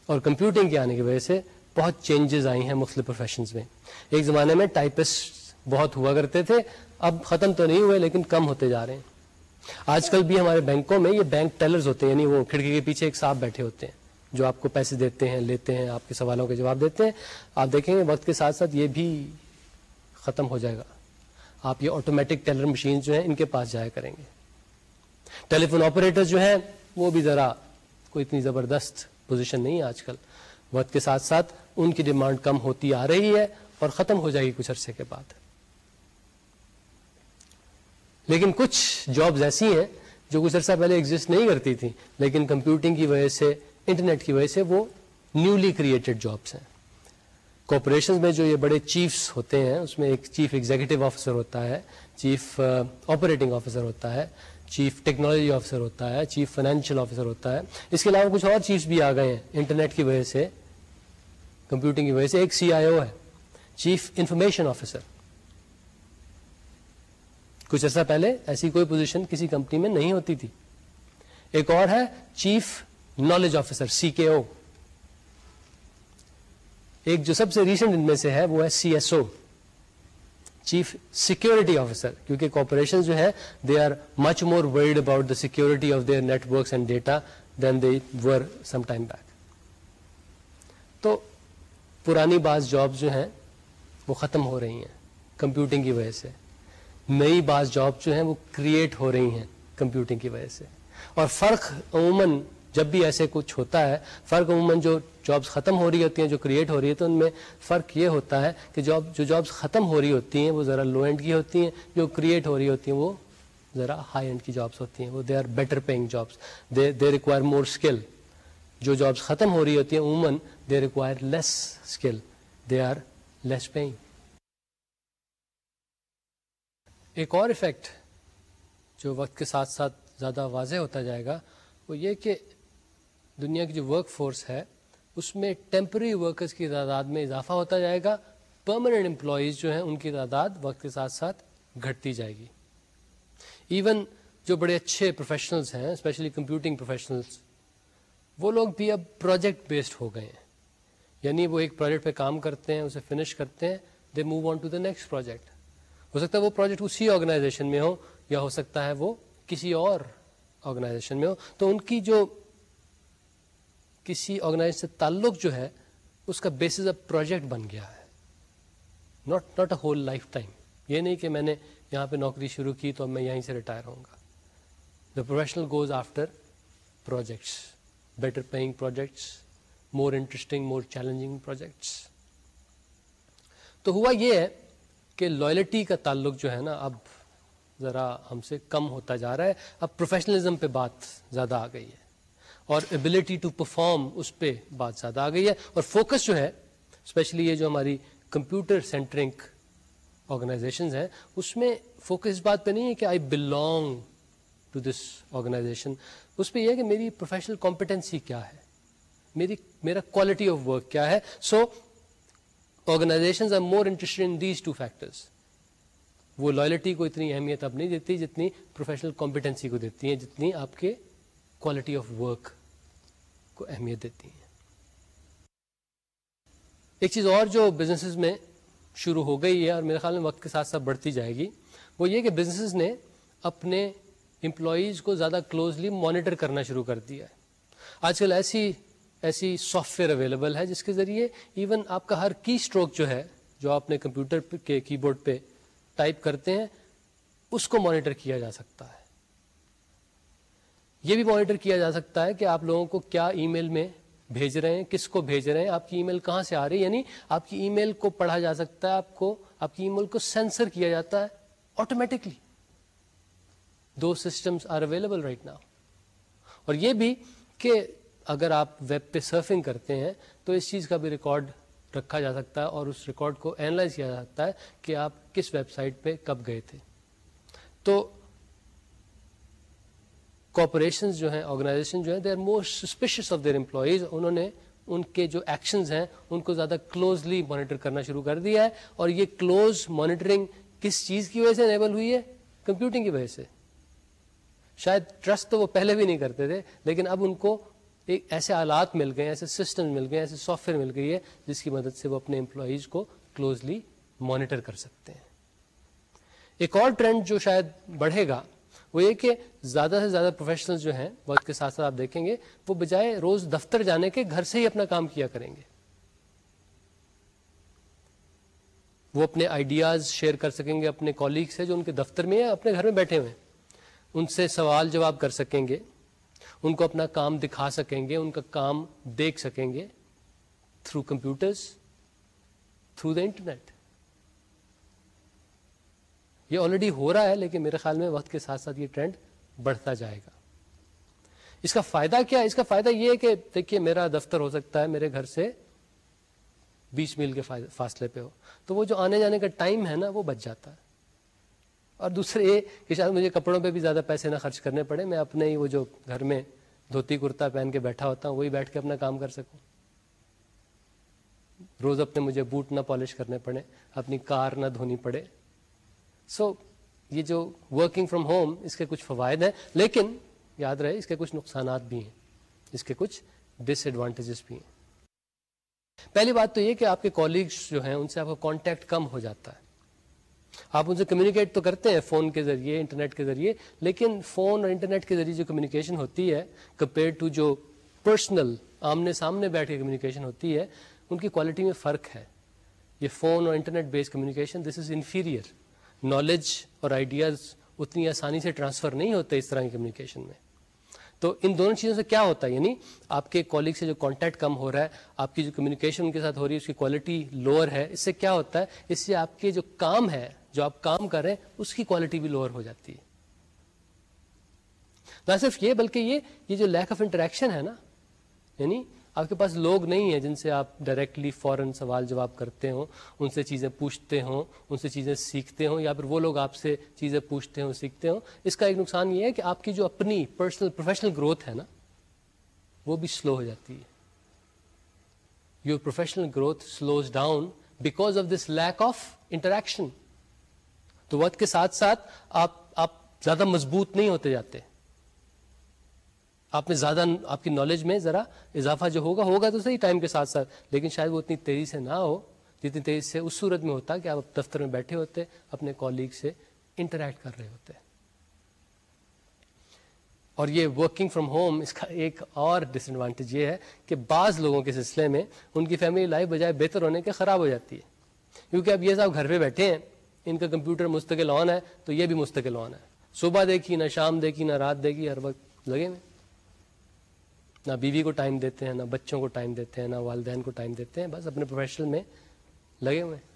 Speaker 1: اور کمپیوٹنگ کے آنے کی وجہ سے بہت چینجز آئی ہیں مختلف پروفیشنز میں۔ ایک زمانے میں ٹائپسٹ بہت ہوا کرتے تھے، اب ختم تو نہیں ہوئے لیکن کم ہوتے جا رہے ہیں۔ آج کل بھی ہمارے بینکوں میں یہ بینک ٹیلرز ہوتے ہیں یعنی وہ کھڑکی کے پیچھے ایک صاحب بیٹھے ہوتے ہیں جو آپ کو پیسے دیتے ہیں، لیتے ہیں، آپ کے سوالوں کے جواب دیتے ہیں۔ آپ دیکھیں گے وقت کے ساتھ ساتھ یہ بھی ختم ہو جائے گا۔ آپ یہ آٹومیٹک ٹیلر مشین جو ہیں ان کے پاس جایا کریں گے۔ ٹیلی فون آپریٹر جو ہیں، وہ بھی ذرا کوئی اتنی زبردست پوزیشن نہیں ہے آج کل۔ وقت کے ساتھ ساتھ ان کی ڈیمانڈ کم ہوتی آ رہی ہے اور ختم ہو جائے گی کچھ عرصے کے بعد۔ لیکن کچھ جابز ایسی ہیں جو کچھ عرصہ پہلے ایگزٹ نہیں کرتی تھی لیکن کمپیوٹنگ کی وجہ سے انٹرنیٹ کی وجہ سے وہ نیولی کریٹڈ جابس ہیں۔ کوپریشن میں جو یہ بڑے چیفس ہوتے ہیں، اس میں ایک چیف ایگزیکٹو آفیسر ہوتا ہے چیف آپریٹنگ آفیسر ہوتا ہے۔ چیف ٹیکنالوجی آفیسر ہوتا ہے، چیف فائنینشیل آفیسر ہوتا ہے۔ اس کے علاوہ کچھ اور چیفس بھی آ گئے ہیں، انٹرنیٹ کی وجہ سے، کمپیوٹنگ کی وجہ سے۔ ایک سی آئی او ہے، چیف انفارمیشن آفیسر۔ کچھ عرصہ پہلے ایسی کوئی پوزیشن کسی کمپنی میں نہیں ہوتی تھی۔ ایک اور ہے، چیف نالج آفیسر سی کے او ایک جو سب سے ریسنٹ ان میں سے ہے، وہ ہے C S O chief security officer, کیونکہ کارپوریشن جو ہے they are much more worried about the security of their networks and data than they were some time back تو پرانی بعض جاب جو ہیں، وہ ختم ہو رہی ہیں کمپیوٹنگ کی وجہ سے۔ نئی بعض جاب جو ہیں، وہ کریٹ ہو رہی ہیں کمپیوٹنگ کی وجہ سے۔ اور فرق عموماً جب بھی ایسے کچھ ہوتا ہے، فرق عموماً جو جابس ختم ہو رہی ہوتی ہیں، جو کریٹ ہو رہی ہے تو ان میں فرق یہ ہوتا ہے کہ جاب جو جابس ختم ہو رہی ہوتی ہیں، وہ ذرا لو اینڈ کی ہوتی ہیں، جو کریٹ ہو رہی ہوتی ہیں، وہ ذرا ہائی اینڈ کی جابس ہوتی ہیں۔ وہ they are better paying jobs they require more skill جو جابس ختم ہو رہی ہوتی ہیں، عموماً they require less skill they are less paying ایک اور افیکٹ جو وقت کے ساتھ ساتھ زیادہ واضح ہوتا جائے گا، وہ یہ کہ دنیا کی جو ورک فورس ہے، اس میں ٹیمپرری ورکرز کی تعداد میں اضافہ ہوتا جائے گا۔ پرماننٹ امپلائیز جو ہیں، ان کی تعداد وقت کے ساتھ ساتھ گھٹتی جائے گی۔ ایون جو بڑے اچھے پروفیشنلز ہیں اسپیشلی کمپیوٹنگ پروفیشنلز وہ لوگ بھی اب پروجیکٹ بیسڈ ہو گئے ہیں۔ یعنی وہ ایک پروجیکٹ پہ کام کرتے ہیں، اسے فنش کرتے ہیں they move on to the next project ہو سکتا ہے وہ پروجیکٹ اسی آرگنائزیشن میں ہو، یا ہو سکتا ہے وہ کسی اور آرگنائزیشن میں ہو۔ تو ان کی جو کسی آرگنائزیشن سے تعلق جو ہے، اس کا بیسز اب پروجیکٹ بن گیا ہے۔ Not not a whole lifetime یہ نہیں کہ میں نے یہاں پہ نوکری شروع کی تو اب میں یہیں سے ریٹائر ہوں گا۔ The professional goes after projects better paying projects more interesting more challenging projects تو ہوا یہ ہے کہ لائلٹی کا تعلق جو ہے نا، اب ذرا ہم سے کم ہوتا جا رہا ہے۔ اب پروفیشنلزم پہ بات زیادہ آ گئی ہے۔ اور ایبلٹی ٹو پرفارم اس پہ بات زیادہ آ گئی ہے اور فوکس جو ہے اسپیشلی یہ جو ہماری کمپیوٹر سینٹرنگ آرگنائزیشنز ہیں، اس میں فوکس اس بات پہ نہیں ہے کہ I belong to this organization اس پہ یہ ہے کہ میری پروفیشنل کمپٹنسی کیا ہے، میری، میرا کوالٹی آف ورک کیا ہے. سو organization are more interested in these two factors وہ لائلٹی کو اتنی اہمیت اب نہیں دیتی جتنی پروفیشنل کمپیٹنسی کو دیتی ہیں، جتنی آپ کے کوالٹی آف ورک کو اہمیت دیتی ہیں۔ ایک چیز اور جو بزنس میں شروع ہو گئی ہے اور میرے خیال میں وقت کے ساتھ ساتھ بڑھتی جائے گی، وہ یہ کہ بزنس نے اپنے امپلائیز کو زیادہ کلوزلی مانیٹر کرنا شروع کر دیا ہے۔ آج کل ایسی ایسی سافٹ ویئر اویلیبل ہے جس کے ذریعے ایون آپ کا ہر کی اسٹروک جو ہے، جو آپ نے کمپیوٹر کے کی بورڈ پہ ٹائپ کرتے ہیں، اس کو مانیٹر کیا جا سکتا ہے۔ یہ بھی مانیٹر کیا جا سکتا ہے کہ آپ لوگوں کو کیا ای میل میں بھیج رہے ہیں، کس کو بھیج رہے ہیں، آپ کی ای میل کہاں سے آ رہی ہے؟ یعنی آپ کی ای میل کو پڑھا جا سکتا ہے، آپ کو، آپ کی ای میل کو سینسر کیا جاتا ہے automatically do systems are available right now اور یہ بھی کہ اگر آپ ویب پہ سرفنگ کرتے ہیں تو اس چیز کا بھی ریکارڈ رکھا جا سکتا ہے اور اس ریکارڈ کو اینالائز کیا جا سکتا ہے کہ آپ کس ویب سائٹ پہ کب گئے تھے۔ تو کوپریشن جو ہیں آرگنائزیشن جو ہیں they are more suspicious of their employees انہوں نے ان کے جو ایکشنز ہیں، ان کو زیادہ کلوزلی مانیٹر کرنا شروع کر دیا ہے اور یہ کلوز مانیٹرنگ کس چیز کی وجہ سے انیبل ہوئی ہے؟ کمپیوٹنگ کی وجہ سے. شاید ٹرسٹ تو وہ پہلے بھی نہیں کرتے تھے، لیکن اب ان کو ایک ایسے آلات مل گئے، ایسے سسٹم مل گئے، ایسے سافٹ ویئر مل گئی ہے جس کی مدد سے وہ اپنے امپلائیز کو کلوزلی مانیٹر کر سکتے ہیں. ایک اور ٹرینڈ جو شاید بڑھے گا وہ یہ کہ زیادہ سے زیادہ پروفیشنل جو ہیں وقت کے ساتھ ساتھ آپ دیکھیں گے، وہ بجائے روز دفتر جانے کے گھر سے ہی اپنا کام کیا کریں گے۔ وہ اپنے آئیڈیاز شیئر کر سکیں گے اپنے کولیگ سے جو ان کے دفتر میں ہیں اپنے گھر میں بیٹھے ہوئے ان سے سوال جواب کر سکیں گے، ان کو اپنا کام دکھا سکیں گے، ان کا کام دیکھ سکیں گے۔ Through computers through the internet یہ آلریڈی ہو رہا ہے، لیکن میرے خیال میں وقت کے ساتھ ساتھ یہ ٹرینڈ بڑھتا جائے گا۔ اس کا فائدہ کیا اس کا فائدہ یہ ہے کہ دیکھیے، میرا دفتر ہو سکتا ہے میرے گھر سے بیس میل کے فاصلے پہ ہو۔ تو وہ جو آنے جانے کا ٹائم ہے نا، وہ بچ جاتا ہے۔ اور دوسرے یہ کہ شاید مجھے کپڑوں پہ بھی زیادہ پیسے نہ خرچ کرنے پڑے، میں اپنے ہی وہ جو گھر میں دھوتی کرتا پہن کے بیٹھا ہوتا ہوں، وہی بیٹھ کے اپنا کام کر سکوں۔ روز اپنے مجھے بوٹ نہ پالش کرنے پڑے، اپنی کار نہ دھونی پڑے۔ سو یہ جو ورکنگ فرام ہوم اس کے کچھ فوائد ہیں، لیکن یاد رہے، اس کے کچھ نقصانات بھی ہیں، اس کے کچھ ڈس ایڈوانٹیجز بھی ہیں۔ پہلی بات تو یہ کہ آپ کے کالیگس جو ہیں، ان سے آپ کا کانٹیکٹ کم ہو جاتا ہے۔ آپ ان سے کمیونیکیٹ تو کرتے ہیں فون کے ذریعے انٹرنیٹ کے ذریعے، لیکن فون اور انٹرنیٹ کے ذریعے جو کمیونیکیشن ہوتی ہے کمپیئر ٹو جو پرسنل آمنے سامنے بیٹھ کے کمیونیکیشن ہوتی ہے، ان کی کوالٹی میں فرق ہے۔ یہ فون اور internet based communication this is inferior knowledge اور آئیڈیاز اتنی آسانی سے ٹرانسفر نہیں ہوتے اس طرح کی کمیونیکیشن میں۔ تو ان دونوں چیزوں سے کیا ہوتا ہے؟ یعنی آپ کے کالگ سے جو کانٹیکٹ کم ہو رہا ہے، آپ کی جو کمیونیکیشن ان کے ساتھ ہو رہی ہے، اس کی کوالٹی لوور ہے، اس سے کیا ہوتا ہے؟ اس سے آپ کے جو کام ہے، جو آپ کام کر رہے ہیں، اس کی کوالٹی بھی لوور ہو جاتی ہے۔ نہ صرف یہ، بلکہ یہ یہ جو لیک آف انٹریکشن ہے نا یعنی آپ کے پاس لوگ نہیں ہیں جن سے آپ ڈائریکٹلی فوراً سوال جواب کرتے ہوں، ان سے چیزیں پوچھتے ہوں، ان سے چیزیں سیکھتے ہوں، یا پھر وہ لوگ آپ سے چیزیں پوچھتے ہوں، سیکھتے ہوں۔ اس کا ایک نقصان یہ ہے کہ آپ کی جو اپنی پرسنل پروفیشنل گروتھ ہے نا، وہ بھی سلو ہو جاتی ہے۔ Your professional growth slows down because of this lack of interaction تو وقت کے ساتھ ساتھ آپ آپ زیادہ مضبوط نہیں ہوتے جاتے۔ آپ میں زیادہ آپ کی نالج میں ذرا اضافہ جو ہوگا ہوگا تو صحیح ٹائم کے ساتھ ساتھ، لیکن شاید وہ اتنی تیزی سے نہ ہو، جتنی تیزی سے اس صورت میں ہوتا کہ آپ دفتر میں بیٹھے ہوتے، اپنے کالیگ سے انٹریکٹ کر رہے ہوتے۔ اور یہ ورکنگ فرام ہوم اس کا ایک اور ڈس ایڈوانٹیج یہ ہے کہ بعض لوگوں کے سلسلے میں ان کی فیملی لائف بجائے بہتر ہونے کے خراب ہو جاتی ہے۔ کیونکہ اب یہ صاحب گھر پہ بیٹھے ہیں، ان کا کمپیوٹر مستقل آن ہے تو یہ بھی مستقل آن ہے۔ صبح دیکھی، نہ شام دیکھی، نہ رات دیکھی، ہر وقت لگے ہوئے۔ نہ بیوی کو ٹائم دیتے ہیں، نہ بچوں کو ٹائم دیتے ہیں، نہ والدین کو ٹائم دیتے ہیں، بس اپنے پروفیشنل میں لگے ہوئے ہیں۔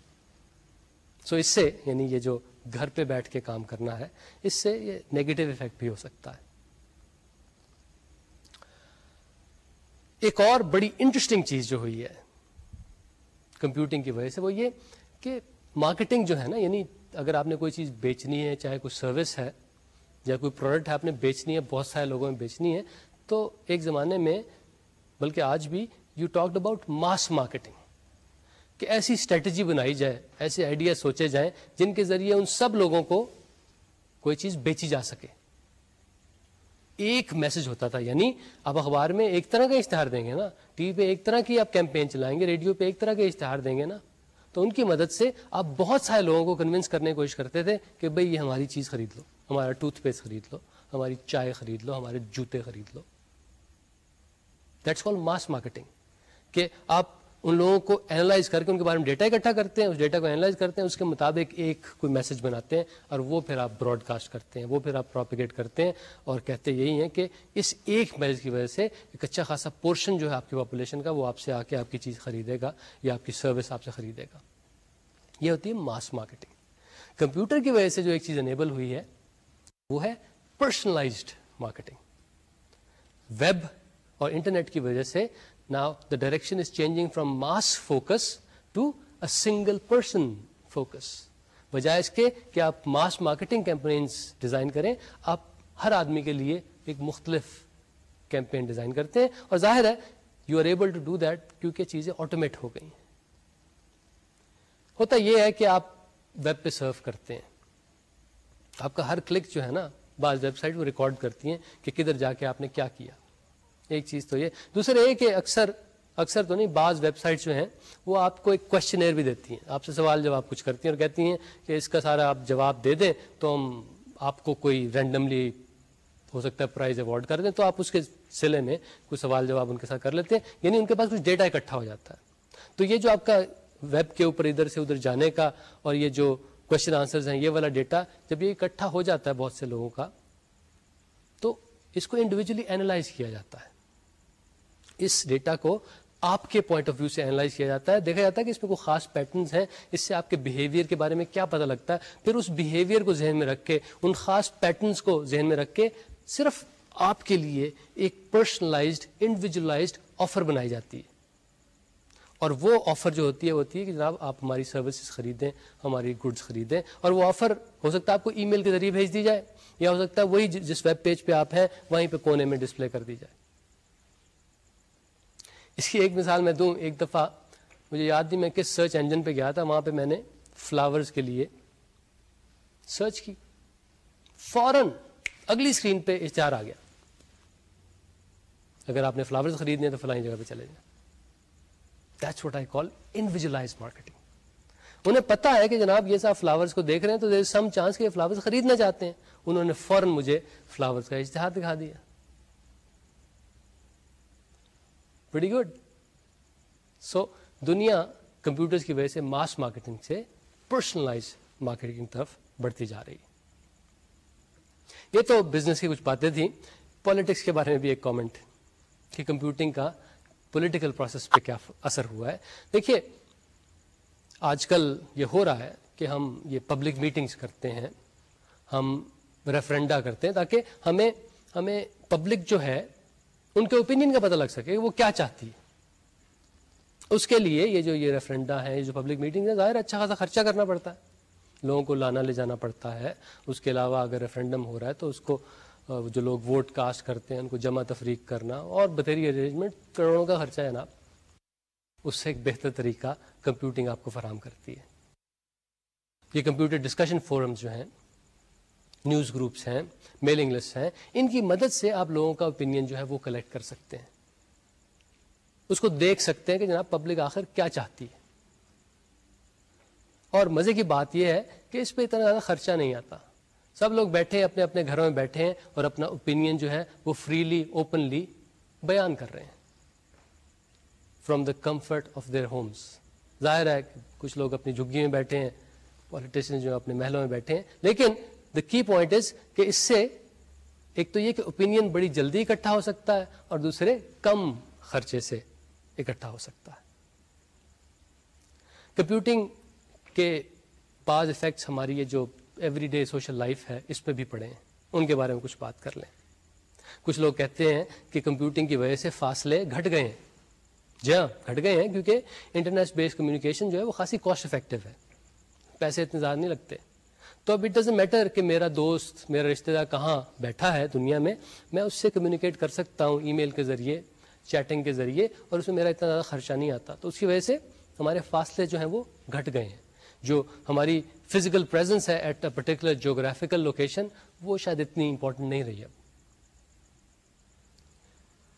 Speaker 1: سو اس سے یعنی یہ جو گھر پہ بیٹھ کے کام کرنا ہے، اس سے یہ نیگیٹو افیکٹ بھی ہو سکتا ہے۔ ایک اور بڑی انٹرسٹنگ چیز جو ہوئی ہے کمپیوٹنگ کی وجہ سے، وہ یہ کہ مارکیٹنگ جو ہے نا یعنی اگر آپ نے کوئی چیز بیچنی ہے، چاہے کوئی سروس ہے یا کوئی پروڈکٹ ہے، آپ نے بیچنی ہے، بہت سارے لوگوں میں بیچنی ہے تو ایک زمانے میں، بلکہ آج بھی you talk about mass marketing کہ ایسی اسٹریٹجی بنائی جائے، ایسے آئیڈیا سوچے جائیں جن کے ذریعے ان سب لوگوں کو کوئی چیز بیچی جا سکے۔ ایک میسج ہوتا تھا یعنی آپ اخبار میں ایک طرح کا اشتہار دیں گے نا۔ ٹی وی پہ ایک طرح کی آپ کیمپین چلائیں گے، ریڈیو پہ ایک طرح کے اشتہار دیں گے نا۔ تو ان کی مدد سے آپ بہت سارے لوگوں کو کنوینس کرنے کی کوشش کرتے تھے کہ بھئی یہ ہماری چیز خرید لو، ہمارا ٹوتھ پیسٹ خرید لو، ہماری چائے خرید لو، ہمارے جوتے خرید لو۔ دیٹس کال ماس مارکیٹنگ کہ آپ ان لوگوں کو اینالائز کر کے ان کے بارے میں ڈیٹا اکٹھا کرتے ہیں، اس ڈیٹا کو اینالائز کرتے ہیں، اس کے مطابق ایک کوئی میسج بناتے ہیں اور وہ پھر آپ براڈ کاسٹ کرتے ہیں، وہ پھر آپ پروپیگیٹ کرتے ہیں اور کہتے یہی ہیں کہ اس ایک میسج کی وجہ سے ایک اچھا خاصا پورشن جو ہے آپ کی پاپولیشن کا وہ آپ سے آ کے آپ کی چیز خریدے گا یا آپ کی سروس آپ سے خریدے گا۔ یہ ہوتی ہے ماس مارکیٹنگ کمپیوٹر کی وجہ سے جو ایک چیز انیبل ہوئی ہے، وہ ہے پرسنلائزڈ مارکیٹنگ ویب اور انٹرنیٹ کی وجہ سے نا the direction is changing from mass focus to a single person focus. بجائے اس کے کہ آپ ماس مارکیٹنگ کیمپینس ڈیزائن کریں، آپ ہر آدمی کے لیے ایک مختلف کیمپین ڈیزائن کرتے ہیں اور ظاہر ہے you are able to do that کیونکہ چیزیں آٹومیٹ ہو گئی ہیں ہوتا یہ ہے کہ آپ ویب پہ سرو کرتے ہیں۔ آپ کا ہر کلک جو ہے نا، بعض ویب سائٹ وہ ریکارڈ کرتی ہیں کہ کدھر جا کے آپ نے کیا کیا۔ ایک چیز تو یہ۔ دوسرے یہ کہ اکثر اکثر تو نہیں، بعض ویب سائٹ جو ہیں، وہ آپ کو ایک کوشچن بھی دیتی ہیں۔ آپ سے سوال جواب کچھ کرتی ہیں اور کہتی ہیں کہ اس کا سارا آپ جواب دے دیں تو ہم آپ کو کوئی رینڈملی ہو سکتا ہے پرائز ایوارڈ کر دیں تو آپ اس کے سلے میں کوئی سوال جواب ان کے ساتھ کر لیتے ہیں۔ یعنی ان کے پاس کچھ ڈیٹا اکٹھا ہو جاتا ہے۔ تو یہ جو آپ کا ویب کے اوپر ادھر سے ادھر جانے کا اور یہ جو کوشچن آنسرز ہیں، یہ والا ڈیٹا جب یہ اکٹھا ہو جاتا ہے بہت سے لوگوں کا، تو اس کو انڈیویجلی اینالائز کیا جاتا ہے۔ اس ڈیٹا کو آپ کے پوائنٹ آف ویو سے اینالائز کیا جاتا ہے، دیکھا جاتا ہے کہ اس میں کوئی خاص پیٹرنس ہیں، اس سے آپ کے بہیویئر کے بارے میں کیا پتہ لگتا ہے۔ پھر اس بہیویئر کو ذہن میں رکھ کے، ان خاص پیٹرنس کو ذہن میں رکھ کے صرف آپ کے لیے ایک پرسنلائزڈ انڈیویجلائزڈ آفر بنائی جاتی ہے۔ اور وہ آفر جو ہوتی ہے ہوتی ہے کہ جناب آپ ہماری سروسز خریدیں، ہماری گڈس خریدیں۔ اور وہ آفر ہو سکتا ہے آپ کو ای میل کے ذریعے بھیج دی جائے، یا ہو سکتا ہے وہی جس ویب پیج پہ آپ ہیں، وہیں پہ کونے میں ڈسپلے کر دی جائے۔ اس کی ایک مثال میں دوں، ایک دفعہ مجھے یاد نہیں، میں کس سرچ انجن پہ گیا تھا، وہاں پہ میں نے فلاورز کے لیے سرچ کی۔ فوراً اگلی اسکرین پہ اشتہار آ گیا۔ اگر آپ نے فلاورز خریدنے تو فلانی جگہ پہ چلے جائیں۔ That's what I call individualised marketing انہیں پتا ہے کہ جناب یہ صاحب فلاورز کو دیکھ رہے ہیں تو سم چانس کہ یہ فلاورز خریدنا چاہتے ہیں۔ انہوں نے فوراً مجھے فلاورز کا اشتہار دکھا دیا۔ ویری گڈ سو دنیا کمپیوٹر کی وجہ سے ماس مارکیٹنگ سے پرسنلائز مارکیٹنگ طرف بڑھتی جا رہی یہ تو بزنس کی کچھ باتیں تھیں۔ پالیٹکس کے بارے میں بھی ایک کامنٹ کہ کمپیوٹنگ کا پولیٹیکل پروسیس پہ کیا اثر ہوا ہے۔ دیکھیے، آج کل یہ ہو رہا ہے کہ ہم یہ پبلک میٹنگز کرتے ہیں، ہم ریفرنڈا کرتے ہیں تاکہ ہمیں ہمیں پبلک جو ہے ان کے اوپینین کا پتہ لگ سکے وہ کیا چاہتی ہے اس کے لیے یہ جو یہ ریفرنڈا ہے یہ جو پبلک میٹنگ ہے ظاہر اچھا خاصا خرچہ کرنا پڑتا ہے۔ لوگوں کو لانا لے جانا پڑتا ہے۔ اس کے علاوہ اگر ریفرینڈم ہو رہا ہے تو اس کو جو لوگ ووٹ کاسٹ کرتے ہیں، ان کو جمع تفریق کرنا اور بطری ارینجمنٹ کروڑوں کا خرچہ ہے نا اس سے ایک بہتر طریقہ کمپیوٹنگ آپ کو فراہم کرتی ہے۔ یہ کمپیوٹر ڈسکشن فورمز جو ہیں نیوز گروپس ہیں، میلنگ لسٹ ہیں، ان کی مدد سے آپ لوگوں کا اوپینین جو ہے وہ کلیکٹ کر سکتے ہیں۔ اس کو دیکھ سکتے ہیں کہ جناب پبلک آخر کیا چاہتی ہے۔ اور مزے کی بات یہ ہے کہ اس پہ اتنا زیادہ خرچہ نہیں آتا۔ سب لوگ بیٹھے، اپنے اپنے گھروں میں بیٹھے ہیں اور اپنا اوپینین جو ہے وہ فریلی اوپنلی بیان کر رہے ہیں۔ From the comfort of their homes ظاہر ہے کہ کچھ لوگ اپنی جھگی میں بیٹھے ہیں پالیٹیشین جو اپنے محلوں میں بیٹھے ہیں، لیکن دا کی پوائنٹ از کہ اس سے ایک تو یہ کہ اوپینین بڑی جلدی اکٹھا ہو سکتا ہے اور دوسرے کم خرچے سے اکٹھا ہو سکتا ہے۔ کمپیوٹنگ کے بعض افیکٹس ہماری یہ جو ایوری ڈے سوشل لائف ہے، اس پہ بھی پڑے ہیں ان کے بارے میں کچھ بات کر لیں۔ کچھ لوگ کہتے ہیں کہ کمپیوٹنگ کی وجہ سے فاصلے گھٹ گئے ہیں۔ جی ہاں گھٹ گئے ہیں کیونکہ انٹرنیٹ بیس کمیونیکیشن جو ہے وہ خاصی کاسٹ افیکٹو ہے۔ پیسے اتنے زیادہ نہیں لگتے۔ تو اب اٹ ڈزنٹ میٹر کہ میرا دوست، میرا رشتے دار کہاں بیٹھا ہے دنیا میں میں اس سے کمیونیکیٹ کر سکتا ہوں ای میل کے ذریعے چیٹنگ کے ذریعے، اور اس میں میرا اتنا زیادہ خرچہ نہیں آتا۔ تو اس کی وجہ سے ہمارے فاصلے جو ہیں وہ گھٹ گئے ہیں۔ جو ہماری فزیکل پریزنس ہے at a particular geographical location وہ شاید اتنی امپورٹنٹ نہیں رہی اب۔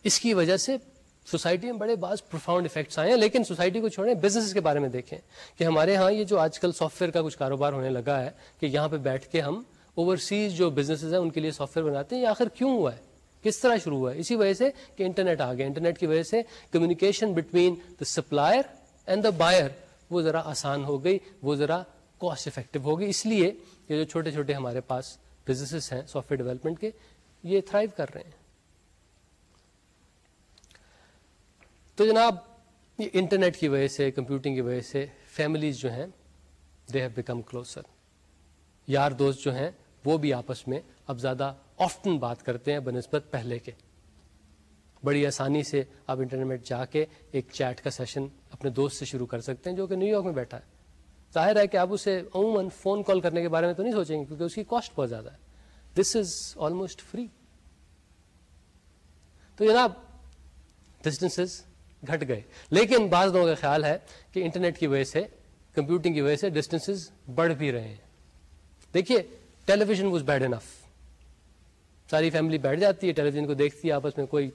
Speaker 1: اس کی وجہ سے سوسائٹی میں بڑے بعض پروفاؤنڈ افیکٹس آئے ہیں، لیکن سوسائٹی کو چھوڑیں بزنس کے بارے میں دیکھیں کہ ہمارے ہاں یہ جو آج کل سافٹ ویئر کا کچھ کاروبار ہونے لگا ہے کہ یہاں پہ بیٹھ کے ہم اوورسیز جو بزنس ہیں، ان کے لیے سافٹ ویئر بناتے ہیں یہ آخر کیوں ہوا ہے؟ کس طرح شروع ہوا ہے؟ اسی وجہ سے کہ انٹرنیٹ آ گیا انٹرنیٹ کی وجہ سے communication between the supplier and the buyer وہ ذرا آسان ہو گئی، وہ ذرا کاسٹ افیکٹو ہو گئی۔ اس لیے یہ جو چھوٹے چھوٹے ہمارے پاس بزنسز ہیں سافٹ ویئر ڈیولپمنٹ کے، یہ تھرائیو کر رہے ہیں۔ تو جناب، یہ انٹرنیٹ کی وجہ سے، کمپیوٹنگ کی وجہ سے فیملیز جو ہیں دے ہیو بیکم کلوزر یار دوست جو ہیں، وہ بھی آپس میں اب زیادہ آفٹن بات کرتے ہیں بنسبت پہلے کے۔ بڑی آسانی سے آپ انٹرنیٹ جا کے ایک چیٹ کا سیشن اپنے دوست سے شروع کر سکتے ہیں جو کہ نیو یارک میں بیٹھا ہے۔ ظاہر ہے کہ آپ اسے عموماً فون کال کرنے کے بارے میں تو نہیں سوچیں گے کیونکہ اس کی کاسٹ بہت زیادہ ہے۔ دس از آلموسٹ فری تو جناب ڈسٹینس گھٹ گئے۔ لیکن بعض لوگوں کا خیال ہے کہ انٹرنیٹ کی وجہ سے، کمپیوٹنگ کی وجہ سے ڈسٹینس بڑھ بھی رہے ہیں۔ دیکھیے television was bad enough ساری فیملی بیٹھ جاتی ہے ٹیلی ویژن کو دیکھتی ہے، آپس میں کوئی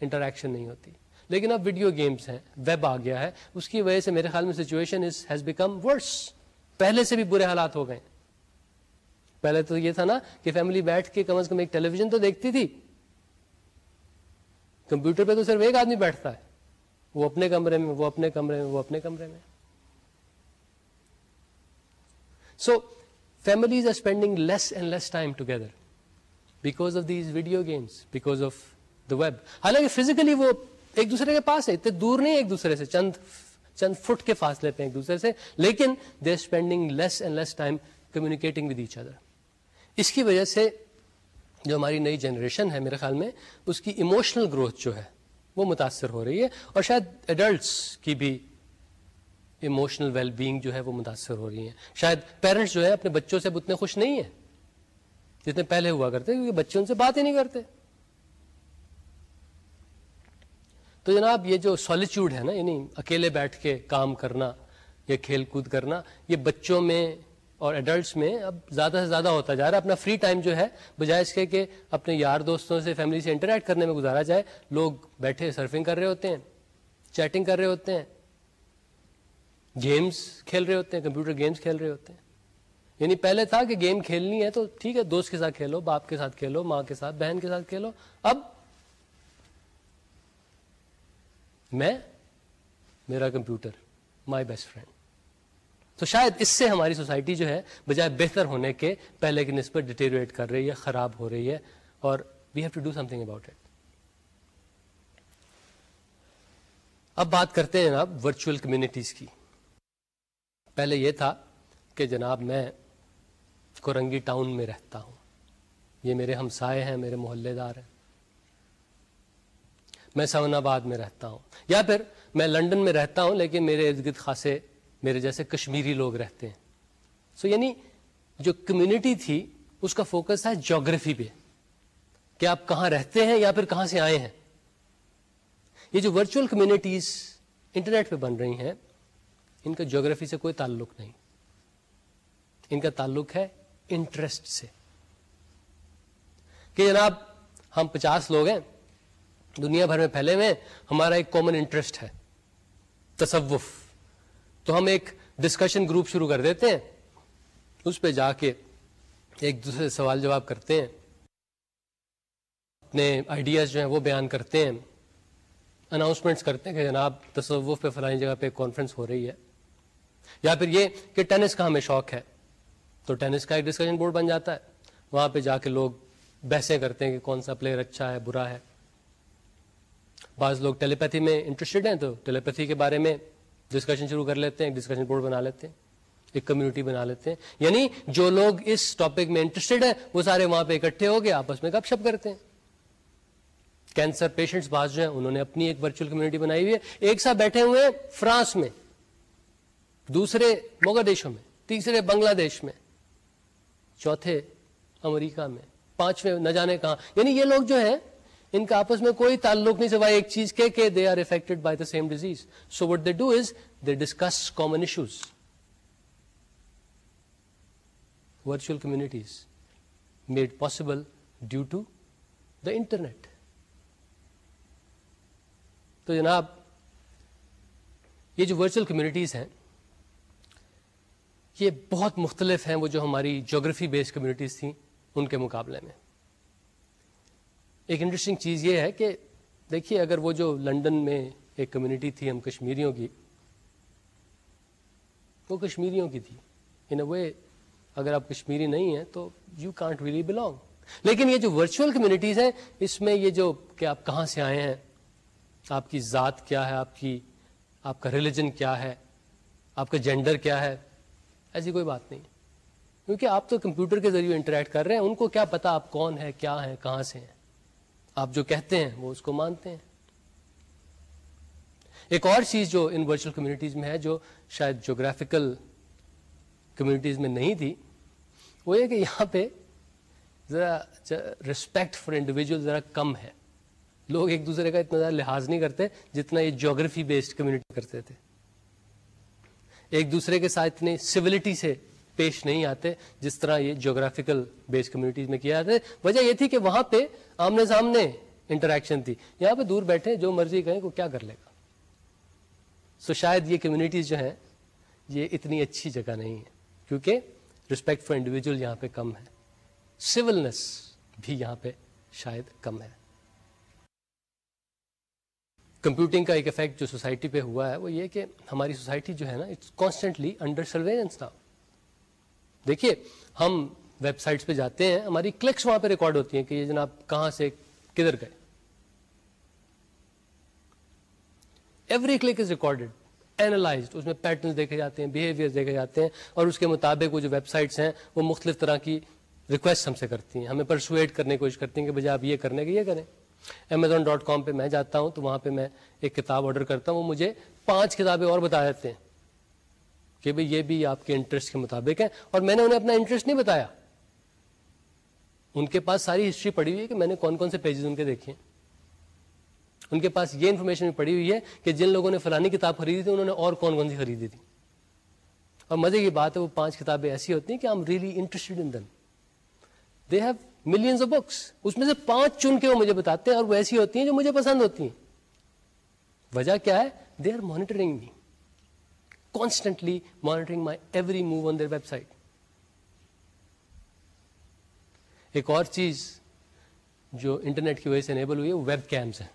Speaker 1: انٹریکشن نہیں ہوتی۔ لیکن اب ویڈیو گیمس ہیں ویب آ گیا ہے۔ اس کی وجہ سے میرے خیال میں سچویشن ہیز بیکم ورس پہلے سے بھی برے حالات ہو گئے پہلے تو یہ تھا نا کہ فیملی بیٹھ کے کم از کم ایک ٹیلی ویژن تو دیکھتی تھی۔ کمپیوٹر پہ تو صرف ایک آدمی بیٹھتا ہے۔ وہ اپنے کمرے میں، وہ اپنے کمرے میں، وہ اپنے کمرے میں۔ So families are spending less and less time together because of these video games because of the web حالانکہ فزیکلی وہ ایک دوسرے کے پاس ہے، اتنے دور نہیں ایک دوسرے سے، چند چند فٹ کے فاصلے پہ ایک دوسرے سے، لیکن they are spending less and less time communicating with each other اس کی وجہ سے جو ہماری نئی جنریشن ہے میرے خیال میں، اس کی ایموشنل گروتھ جو ہے وہ متاثر ہو رہی ہے اور شاید ایڈلٹس کی بھی ایموشنل ویل بینگ جو ہے وہ متاثر ہو رہی ہیں۔ شاید پیرنٹس جو ہے اپنے بچوں سے اتنے خوش نہیں ہیں جتنے پہلے ہوا کرتے کیونکہ بچے ان سے بات ہی نہیں کرتے۔ تو جناب، یہ جو سالیچیوڈ ہے نا یعنی اکیلے بیٹھ کے کام کرنا یا کھیل کود کرنا، یہ بچوں میں اور ایڈلٹس میں اب زیادہ سے زیادہ ہوتا جا رہا ہے۔ اپنا فری ٹائم جو ہے، بجائے اس کے کہ اپنے یار دوستوں سے فیملی سے انٹریکٹ کرنے میں گزارا جائے۔ لوگ بیٹھے سرفنگ کر رہے ہوتے ہیں چیٹنگ کر رہے ہوتے ہیں گیمز کھیل رہے ہوتے ہیں کمپیوٹر گیمز کھیل رہے ہوتے ہیں۔ یعنی پہلے تھا کہ گیم کھیلنی ہے تو ٹھیک ہے، دوست کے ساتھ کھیلو، باپ کے ساتھ کھیلو، ماں کے ساتھ، بہن کے ساتھ کھیلو۔ اب میں، میرا کمپیوٹر مائی بیسٹ فرینڈ تو شاید اس سے ہماری سوسائٹی جو ہے بجائے بہتر ہونے کے پہلے کی نسبت ڈیٹیریٹ کر رہی ہے، خراب ہو رہی ہے اور we have to do something about it اب بات کرتے ہیں جناب ورچوئل کمیونٹیز کی۔ پہلے یہ تھا کہ جناب میں کورنگی ٹاؤن میں رہتا ہوں۔ یہ میرے ہمسائے ہیں، میرے محلے دار ہیں۔ میں سون آباد میں رہتا ہوں۔ یا پھر میں لنڈن میں رہتا ہوں لیکن میرے ارد گرد خاصے میرے جیسے کشمیری لوگ رہتے ہیں۔ سو so, یعنی جو کمیونٹی تھی اس کا فوکس ہے جاگرفی پہ۔ کہ آپ کہاں رہتے ہیں یا پھر کہاں سے آئے ہیں۔ یہ جو ورچوئل کمیونٹیز انٹرنیٹ پہ بن رہی ہیں ان کا جغرافی سے کوئی تعلق نہیں۔ ان کا تعلق ہے انٹرسٹ سے۔ کہ جناب ہم پچاس لوگ ہیں دنیا بھر میں پھیلے ہوئے ہمارا ایک کامن انٹرسٹ ہے تصوف۔ تو ہم ایک ڈسکشن گروپ شروع کر دیتے ہیں۔ اس پہ جا کے ایک دوسرے سے سوال جواب کرتے ہیں۔ اپنے آئیڈیاز جو ہیں وہ بیان کرتے ہیں۔ اناؤنسمنٹس کرتے ہیں کہ جناب تصوف پہ فلانی جگہ پہ کانفرنس ہو رہی ہے۔ یا پھر یہ کہ ٹینس کا ہمیں شوق ہے۔ تو ٹینس کا ایک ڈسکشن بورڈ بن جاتا ہے۔ وہاں پہ جا کے لوگ بحثیں کرتے ہیں کہ کون سا پلیئر اچھا ہے، برا ہے۔ بعض لوگ ٹیلیپیتھی میں انٹرسٹڈ ہیں تو ٹیلیپیتھی کے بارے میں ڈسکشن شروع کر لیتے ہیں ڈسکشن بورڈ بنا لیتے ہیں، ایک کمیونٹی بنا لیتے ہیں۔ یعنی جو لوگ اس ٹاپک میں انٹرسٹڈ ہیں، وہ سارے وہاں پہ اکٹھے ہو گئے آپس میں گپ شپ کرتے ہیں۔ کینسر پیشنٹس بعض جو ہیں، انہوں نے اپنی ایک ورچوئل کمیونٹی بنائی ہوئی ہے۔ ایک ساتھ بیٹھے ہوئے ہیں فرانس میں، دوسرے موگا دیشوں میں، تیسرے بنگلہ دیش میں، چوتھے امریکہ میں، پانچویں، نہ جانے کہاں۔ یعنی یہ لوگ جو ہیں ان کا آپس میں کوئی تعلق نہیں سوائے ایک چیز کے کہ they are affected by the same disease so what they do is they discuss common issues virtual communities made possible due to the internet تو جناب، یہ جو ورچوئل کمیونٹیز ہیں، یہ بہت مختلف ہیں وہ جو ہماری جغرافی بیسڈ کمیونٹیز تھیں ان کے مقابلے میں۔ ایک انٹرسٹنگ چیز یہ ہے کہ دیکھیے اگر وہ جو لنڈن میں ایک کمیونٹی تھی ہم کشمیریوں کی، وہ کشمیریوں کی تھی۔ ان اے وے اگر آپ کشمیری نہیں ہیں تو یو کانٹ ریلی بلونگ لیکن یہ جو ورچوئل کمیونٹیز ہیں، اس میں یہ جو کہ آپ کہاں سے آئے ہیں، آپ کی ذات کیا ہے، آپ کی، آپ کا ریلیجن کیا ہے، آپ کا جینڈر کیا ہے، ایسی کوئی بات نہیں۔ کیونکہ آپ تو کمپیوٹر کے ذریعے انٹریکٹ کر رہے ہیں، ان کو کیا پتا آپ کون ہے کیا ہے کہاں سے ہیں۔ آپ جو کہتے ہیں وہ اس کو مانتے ہیں۔ ایک اور چیز جو ان ورچوئل کمیونٹیز میں ہے، جو شاید جوگرافیکل کمیونٹیز میں نہیں تھی، وہ یہ کہ یہاں پہ ذرا رسپیکٹ فار انڈیویجل ذرا کم ہے۔ لوگ ایک دوسرے کا اتنا زیادہ لحاظ نہیں کرتے جتنا یہ جیوگرافی بیسڈ کمیونٹی کرتے تھے۔ ایک دوسرے کے ساتھ اتنی سویلٹی سے پیش نہیں آتے جس طرح یہ جیوگرافیکل بیس کمیونٹیز میں کیا جاتا ہے وجہ یہ تھی کہ وہاں پہ آمنے سامنے انٹریکشن تھی۔ یہاں پہ دور بیٹھے جو مرضی کہیں کو کیا کر لے گا۔ سو شاید یہ کمیونٹیز جو ہیں، یہ اتنی اچھی جگہ نہیں ہے کیونکہ رسپیکٹ فار انڈیویجل یہاں پہ کم ہے۔ سولنس بھی یہاں پہ شاید کم ہے۔ کمپیوٹنگ کا ایک افیکٹ جو سوسائٹی پہ ہوا ہے، وہ یہ کہ ہماری سوسائٹی جو ہے نا it's constantly under surveillance now دیکھیے، ہم ویب سائٹس پہ جاتے ہیں، ہماری کلکس وہاں پہ ریکارڈ ہوتی ہیں کہ یہ جناب کہاں سے کدھر گئے۔ Every click is recorded analysed اس میں پیٹرنس دیکھے جاتے ہیں بہیویئر دیکھے جاتے ہیں، اور اس کے مطابق وہ جو ویب سائٹس ہیں، وہ مختلف طرح کی ریکویسٹ ہم سے کرتی ہیں۔ ہمیں پرسویٹ کرنے کی کوشش کرتی ہیں کہ بجائے آپ یہ کرنے کے یہ کریں۔ امیزون ڈاٹ کام پہ میں جاتا ہوں تو وہاں پہ میں ایک کتاب آرڈر کرتا ہوں، وہ مجھے پانچ کتابیں اور بتا دیتے ہیں۔ کہ بھئی یہ بھی آپ کے انٹرسٹ کے مطابق ہے اور میں نے انہیں اپنا انٹرسٹ نہیں بتایا۔ ان کے پاس ساری ہسٹری پڑی ہوئی ہے کہ میں نے کون کون سے پیجز ان کے دیکھے ہیں۔ ان کے پاس یہ انفارمیشن بھی پڑی ہوئی ہے کہ جن لوگوں نے فلانی کتاب خریدی تھی، انہوں نے اور کون کون سی خریدی تھی۔ اور مزے کی بات ہے، وہ پانچ کتابیں ایسی ہوتی ہیں کہ I am really interested in them they have millions of books اس میں سے پانچ چن کے وہ مجھے بتاتے ہیں اور وہ ایسی ہوتی ہیں جو مجھے پسند ہوتی ہیں۔ وجہ کیا ہے؟ They are monitoring me constantly monitoring my every move on their website ایک اور چیز جو انٹرنیٹ کی وجہ سے انیبل ہوئی ہے، وہ ویب کیمس ہے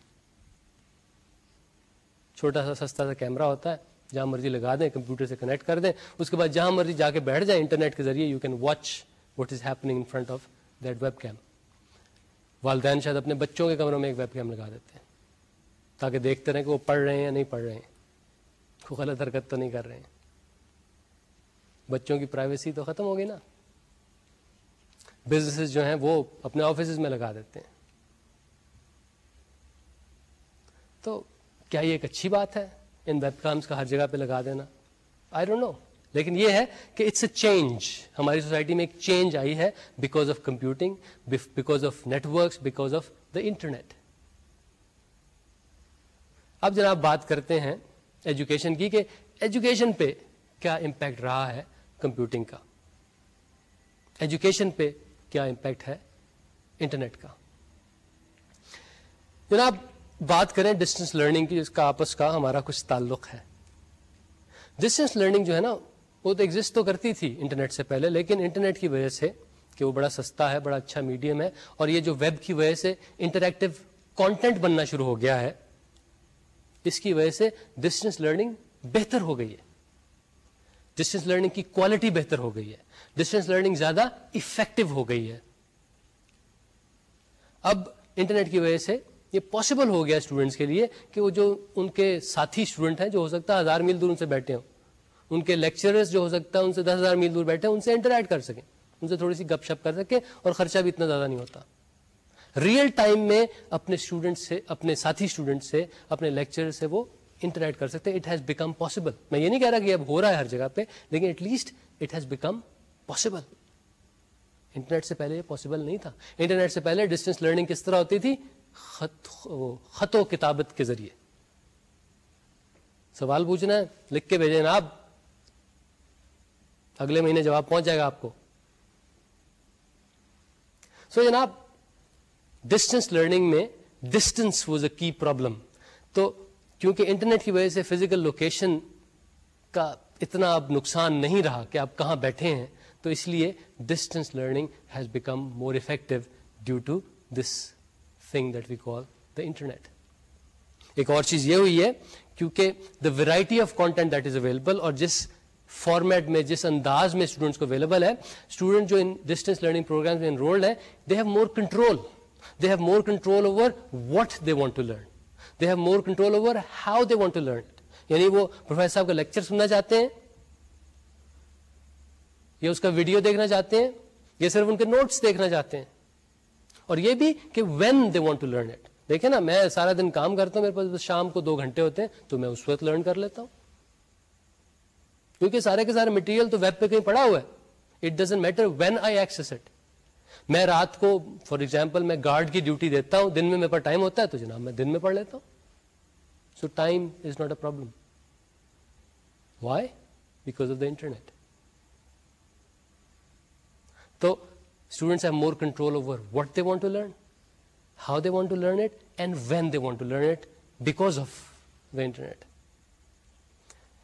Speaker 1: چھوٹا سا سستا سا کیمرا ہوتا ہے، جہاں مرضی لگا دیں، کمپیوٹر سے کنیکٹ کر دیں، اس کے بعد جہاں مرضی جا کے بیٹھ جائیں انٹرنیٹ کے ذریعے you can watch what is happening in front of that webcam والدین شاید اپنے بچوں کے کمروں میں ایک ویب کیم لگا دیتے ہیں، تاکہ دیکھتے رہیں کہ وہ پڑھ رہے ہیں یا نہیں پڑھ رہے ہیں۔ کوئی غلط حرکت تو نہیں کر رہے ہیں۔ بچوں کی پرائیویسی تو ختم ہوگی نا۔ بزنس جو ہیں وہ اپنے آفیسز میں لگا دیتے ہیں۔ تو کیا یہ ایک اچھی بات ہے؟ ان ویب کامس کا ہر جگہ پہ لگا دینا۔ آئی ڈونٹ نو لیکن یہ ہے کہ اٹس اے چینج ہماری سوسائٹی میں ایک چینج آئی ہے because of computing because of networks because of the internet اب جناب بات کرتے ہیں ایجوکیشن کی کہ ایجوکیشن پہ کیا امپیکٹ رہا ہے کمپیوٹنگ کا؟ ایجوکیشن پہ کیا امپیکٹ ہے انٹرنیٹ کا؟ جناب، بات کریں ڈسٹینس لرننگ کی جس کا، آپس کا ہمارا کچھ تعلق ہے۔ ڈسٹینس لرننگ جو ہے نا، وہ تو ایگزٹ تو کرتی تھی انٹرنیٹ سے پہلے، لیکن انٹرنیٹ کی وجہ سے کہ وہ بڑا سستا ہے، بڑا اچھا میڈیم ہے، اور یہ جو ویب کی وجہ سے انٹریکٹو کانٹینٹ بننا شروع ہو گیا ہے اس کی وجہ سے ڈسٹینس لرننگ بہتر ہو گئی ہے۔ ڈسٹینس لرننگ کی کوالٹی بہتر ہو گئی ہے۔ ڈسٹینس لرننگ زیادہ افیکٹو ہو گئی ہے۔ اب انٹرنیٹ کی وجہ سے یہ پاسبل ہو گیا اسٹوڈینٹس کے لیے کہ وہ جو ان کے ساتھی اسٹوڈنٹ ہیں جو ہو سکتا ہے ہزار میل دور ان سے بیٹھے ہوں، ان کے لیکچرز جو ہو سکتا ہے ان سے دس ہزار میل دور بیٹھے ان سے انٹریکٹ کر سکیں، ان سے تھوڑی سی گپ شپ کر سکیں اور خرچہ بھی اتنا زیادہ نہیں ہوتا۔ ریئل ٹائم میں اپنے اسٹوڈنٹ سے، اپنے ساتھی اسٹوڈنٹ سے، اپنے لیکچر سے وہ انٹریکٹ کر سکتے اٹ ہیز بیکم پاسبل میں یہ نہیں کہہ رہا کہ اب ہو رہا ہے ہر جگہ پہ، لیکن at least it has become possible internet سے پہلے یہ پاسبل نہیں تھا. انٹرنیٹ سے پہلے ڈسٹینس لرننگ کس طرح ہوتی تھی؟ خط خط و کتابت کے ذریعے. سوال پوچھنا ہے، لکھ کے بھیجیں آپ. اگلے مہینے جواب پہنچ جائے گا آپ کو. سو so جناب ڈسٹینس لرننگ میں distance was a key problem تو کیونکہ انٹرنیٹ کی وجہ سے فزیکل لوکیشن کا اتنا اب نقصان نہیں رہا کہ آپ کہاں بیٹھے ہیں، تو اس لیے distance learning has become more effective due to this thing that we call the internet ایک اور چیز یہ ہوئی ہے، کیونکہ the variety of content that is available اور جس فارمیٹ میں، جس انداز میں اسٹوڈنٹس کو اویلیبل ہے اسٹوڈنٹ جو ان ڈسٹینس لرننگ پروگرام میں انرولڈ ہے they have more control they have more control over what they want to learn they have more control over how they want to learn یعنی وہ professor صاحب کا lecture سننا چاہتے ہیں یا اس کا ویڈیو دیکھنا چاہتے ہیں یا صرف ان کے نوٹس دیکھنا چاہتے ہیں اور یہ بھی کہ when they want to learn it دیکھیں نا، میں سارا دن کام کرتا ہوں، میرے پاس شام کو دو گھنٹے ہوتے ہیں، تو میں اس وقت لرن کر لیتا ہوں۔ کیونکہ سارے کے سارے مٹیریل تو ویب پہ کہیں پڑا ہوا ہے۔ It doesn't matter when I access it میں رات کو فار ایگزامپل میں گارڈ کی ڈیوٹی دیتا ہوں، دن میں میرے پاس ٹائم ہوتا ہے تو جناب میں دن میں پڑھ لیتا ہوں. So time is not a problem why because of the internet تو students have more control over what they want to learn how they want to learn it and when they want to learn it because of the internet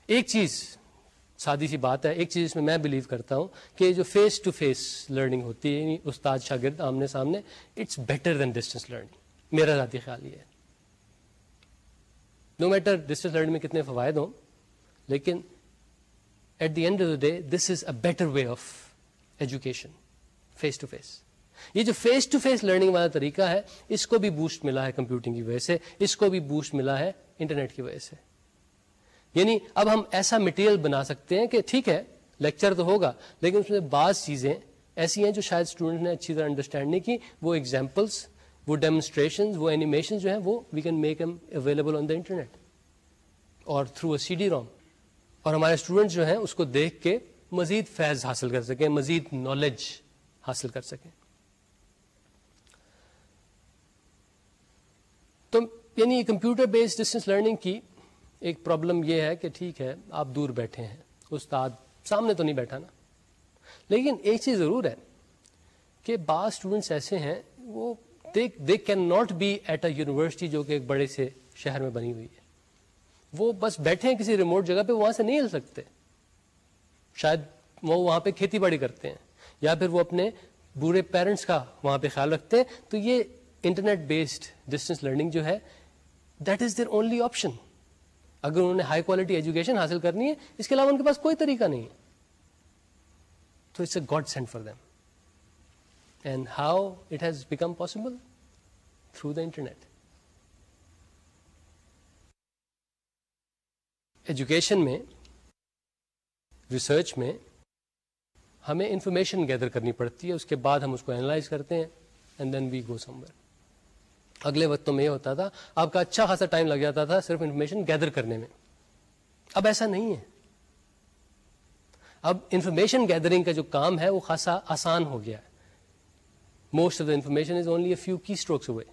Speaker 1: ایک چیز سادی سی بات ہے، ایک چیز اس میں میں بلیو کرتا ہوں کہ جو فیس ٹو فیس لرننگ ہوتی ہے یعنی استاد شاگرد آمنے سامنے it's better than distance learning میرا ذاتی خیال یہ ہے۔ نو میٹر ڈسٹینس لرننگ میں کتنے فوائد ہوں، لیکن at the end of the day this is a better way of education face to face یہ جو فیس ٹو فیس لرننگ والا طریقہ ہے، اس کو بھی بوسٹ ملا ہے کمپیوٹنگ کی وجہ سے، اس کو بھی بوسٹ ملا ہے انٹرنیٹ کی وجہ سے۔ یعنی اب ہم ایسا مٹیریل بنا سکتے ہیں کہ ٹھیک ہے لیکچر تو ہوگا، لیکن اس میں بعض چیزیں ایسی ہیں جو شاید اسٹوڈنٹ نے اچھی طرح انڈرسٹینڈ نہیں کی، وہ ایگزامپلس وہ ڈیمونسٹریشن وہ اینیمیشن جو ہیں، وہ we can make them available on the internet اور through a C D ROM اور ہمارے اسٹوڈنٹ جو ہیں، اس کو دیکھ کے مزید فیض حاصل کر سکیں، مزید نالج حاصل کر سکیں۔ تو یعنی کمپیوٹر بیسڈ ڈسٹینس لرننگ کی ایک پرابلم یہ ہے کہ ٹھیک ہے، آپ دور بیٹھے ہیں۔ استاد سامنے تو نہیں بیٹھا نا۔ لیکن ایک چیز ضرور ہے کہ بعض اسٹوڈینٹس ایسے ہیں، وہ they can not be at a university جو کہ ایک بڑے سے شہر میں بنی ہوئی ہے۔ وہ بس بیٹھے ہیں کسی ریموٹ جگہ پہ، وہاں سے نہیں ہل سکتے۔ شاید وہ وہاں پہ کھیتی باڑی کرتے ہیں، یا پھر وہ اپنے بورے پیرنٹس کا وہاں پہ خیال رکھتے ہیں۔ تو یہ انٹرنیٹ بیسڈ ڈسٹینس لرننگ جو ہے that is their only option اگر انہوں نے ہائی کوالٹی ایجوکیشن حاصل کرنی ہے، اس کے علاوہ ان کے پاس کوئی طریقہ نہیں ہے۔ تو it's a godsend for them and how it has become possible through the internet education میں ریسرچ میں ہمیں انفارمیشن گیدر کرنی پڑتی ہے، اس کے بعد ہم اس کو اینالائز کرتے ہیں اینڈ دین وی گو سم اگلے وقتوں میں یہ ہوتا تھا، آپ کا اچھا خاصا ٹائم لگ جاتا تھا صرف انفارمیشن گیدر کرنے میں۔ اب ایسا نہیں ہے۔ اب انفارمیشن گیدرنگ کا جو کام ہے، وہ خاصا آسان ہو گیا ہے۔ Most of the information is only a few keystrokes ہوئے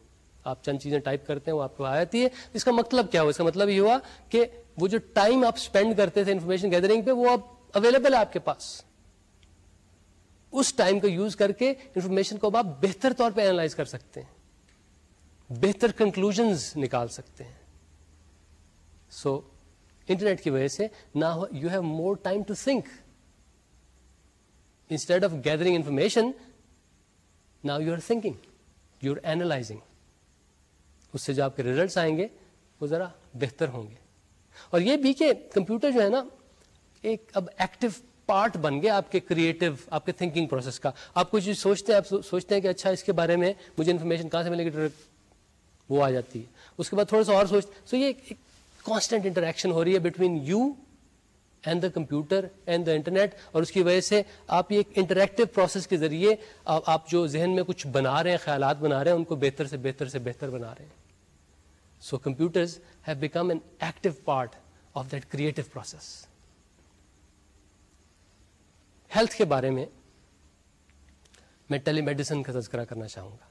Speaker 1: آپ چند چیزیں ٹائپ کرتے ہیں، وہ آپ کو آ جاتی ہے۔ اس کا مطلب کیا ہوا؟ اس کا مطلب یہ ہوا کہ وہ جو ٹائم آپ اسپینڈ کرتے تھے انفارمیشن گیدرنگ پہ، وہ اب اویلیبل ہے آپ کے پاس۔ اس ٹائم کو یوز کر کے انفارمیشن کو اب آپ بہتر طور پہ اینالائز کر سکتے ہیں۔ بہتر کنکلوژ نکال سکتے ہیں۔ سو so, انٹرنیٹ کی وجہ سے نا you have more time to think instead of gathering information now you are thinking you are analysing اس سے جو آپ کے ریزلٹس آئیں گے وہ ذرا بہتر ہوں گے۔ اور یہ بھی کہ کمپیوٹر جو ہے نا ایک اب ایکٹیو پارٹ بن گیا آپ کے کریٹو آپ کے تھنکنگ پروسیس کا۔ آپ کچھ سوچتے ہیں آپ سوچتے ہیں کہ اچھا اس کے بارے میں مجھے انفارمیشن کہاں سے ملے گی وہ آ جاتی ہے۔ اس کے بعد تھوڑا سا اور سوچ۔ سو یہ کانسٹنٹ انٹریکشن ہو رہی ہے between you and the computer and the internet اور اس کی وجہ سے آپ یہ ایک انٹریکٹو پروسیس کے ذریعے آپ جو ذہن میں کچھ بنا رہے ہیں، خیالات بنا رہے ہیں، ان کو بہتر سے بہتر سے بہتر بنا رہے ہیں۔ So computers have become an active part of that creative process health کے بارے میں میں ٹیلی میڈیسن کا تذکرہ کرنا چاہوں گا۔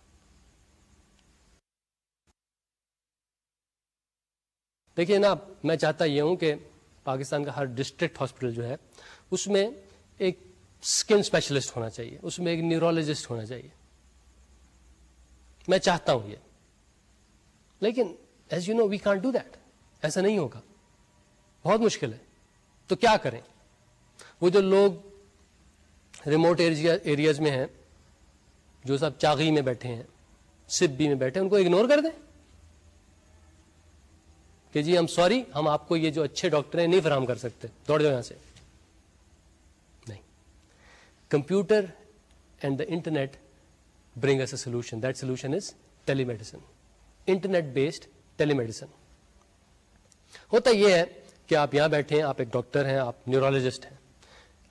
Speaker 1: دیکھیے نا، میں چاہتا یہ ہوں کہ پاکستان کا ہر ڈسٹرکٹ ہاسپٹل جو ہے، اس میں ایک اسکن اسپیشلسٹ ہونا چاہیے، اس میں ایک نیورولوجسٹ ہونا چاہیے۔ میں چاہتا ہوں یہ۔ لیکن as you know we can't do that ایسا نہیں ہوگا۔ بہت مشکل ہے۔ تو کیا کریں؟ وہ جو لوگ ریموٹ ایریاز میں ہیں، جو سب چاغی میں بیٹھے ہیں سبی میں بیٹھے ہیں، ان کو اگنور کر دیں؟ کہ جی ہم سوری، ہم آپ کو یہ جو اچھے ڈاکٹر ہیں نہیں فراہم کر سکتے۔ دوڑ جاؤ یہاں سے۔ نہیں۔ Computer and the internet brings a solution. That solution is telemedicine internet based telemedicine ہوتا یہ ہے کہ آپ یہاں بیٹھے ہیں، آپ ایک ڈاکٹر ہیں، آپ نیورولوجسٹ ہیں۔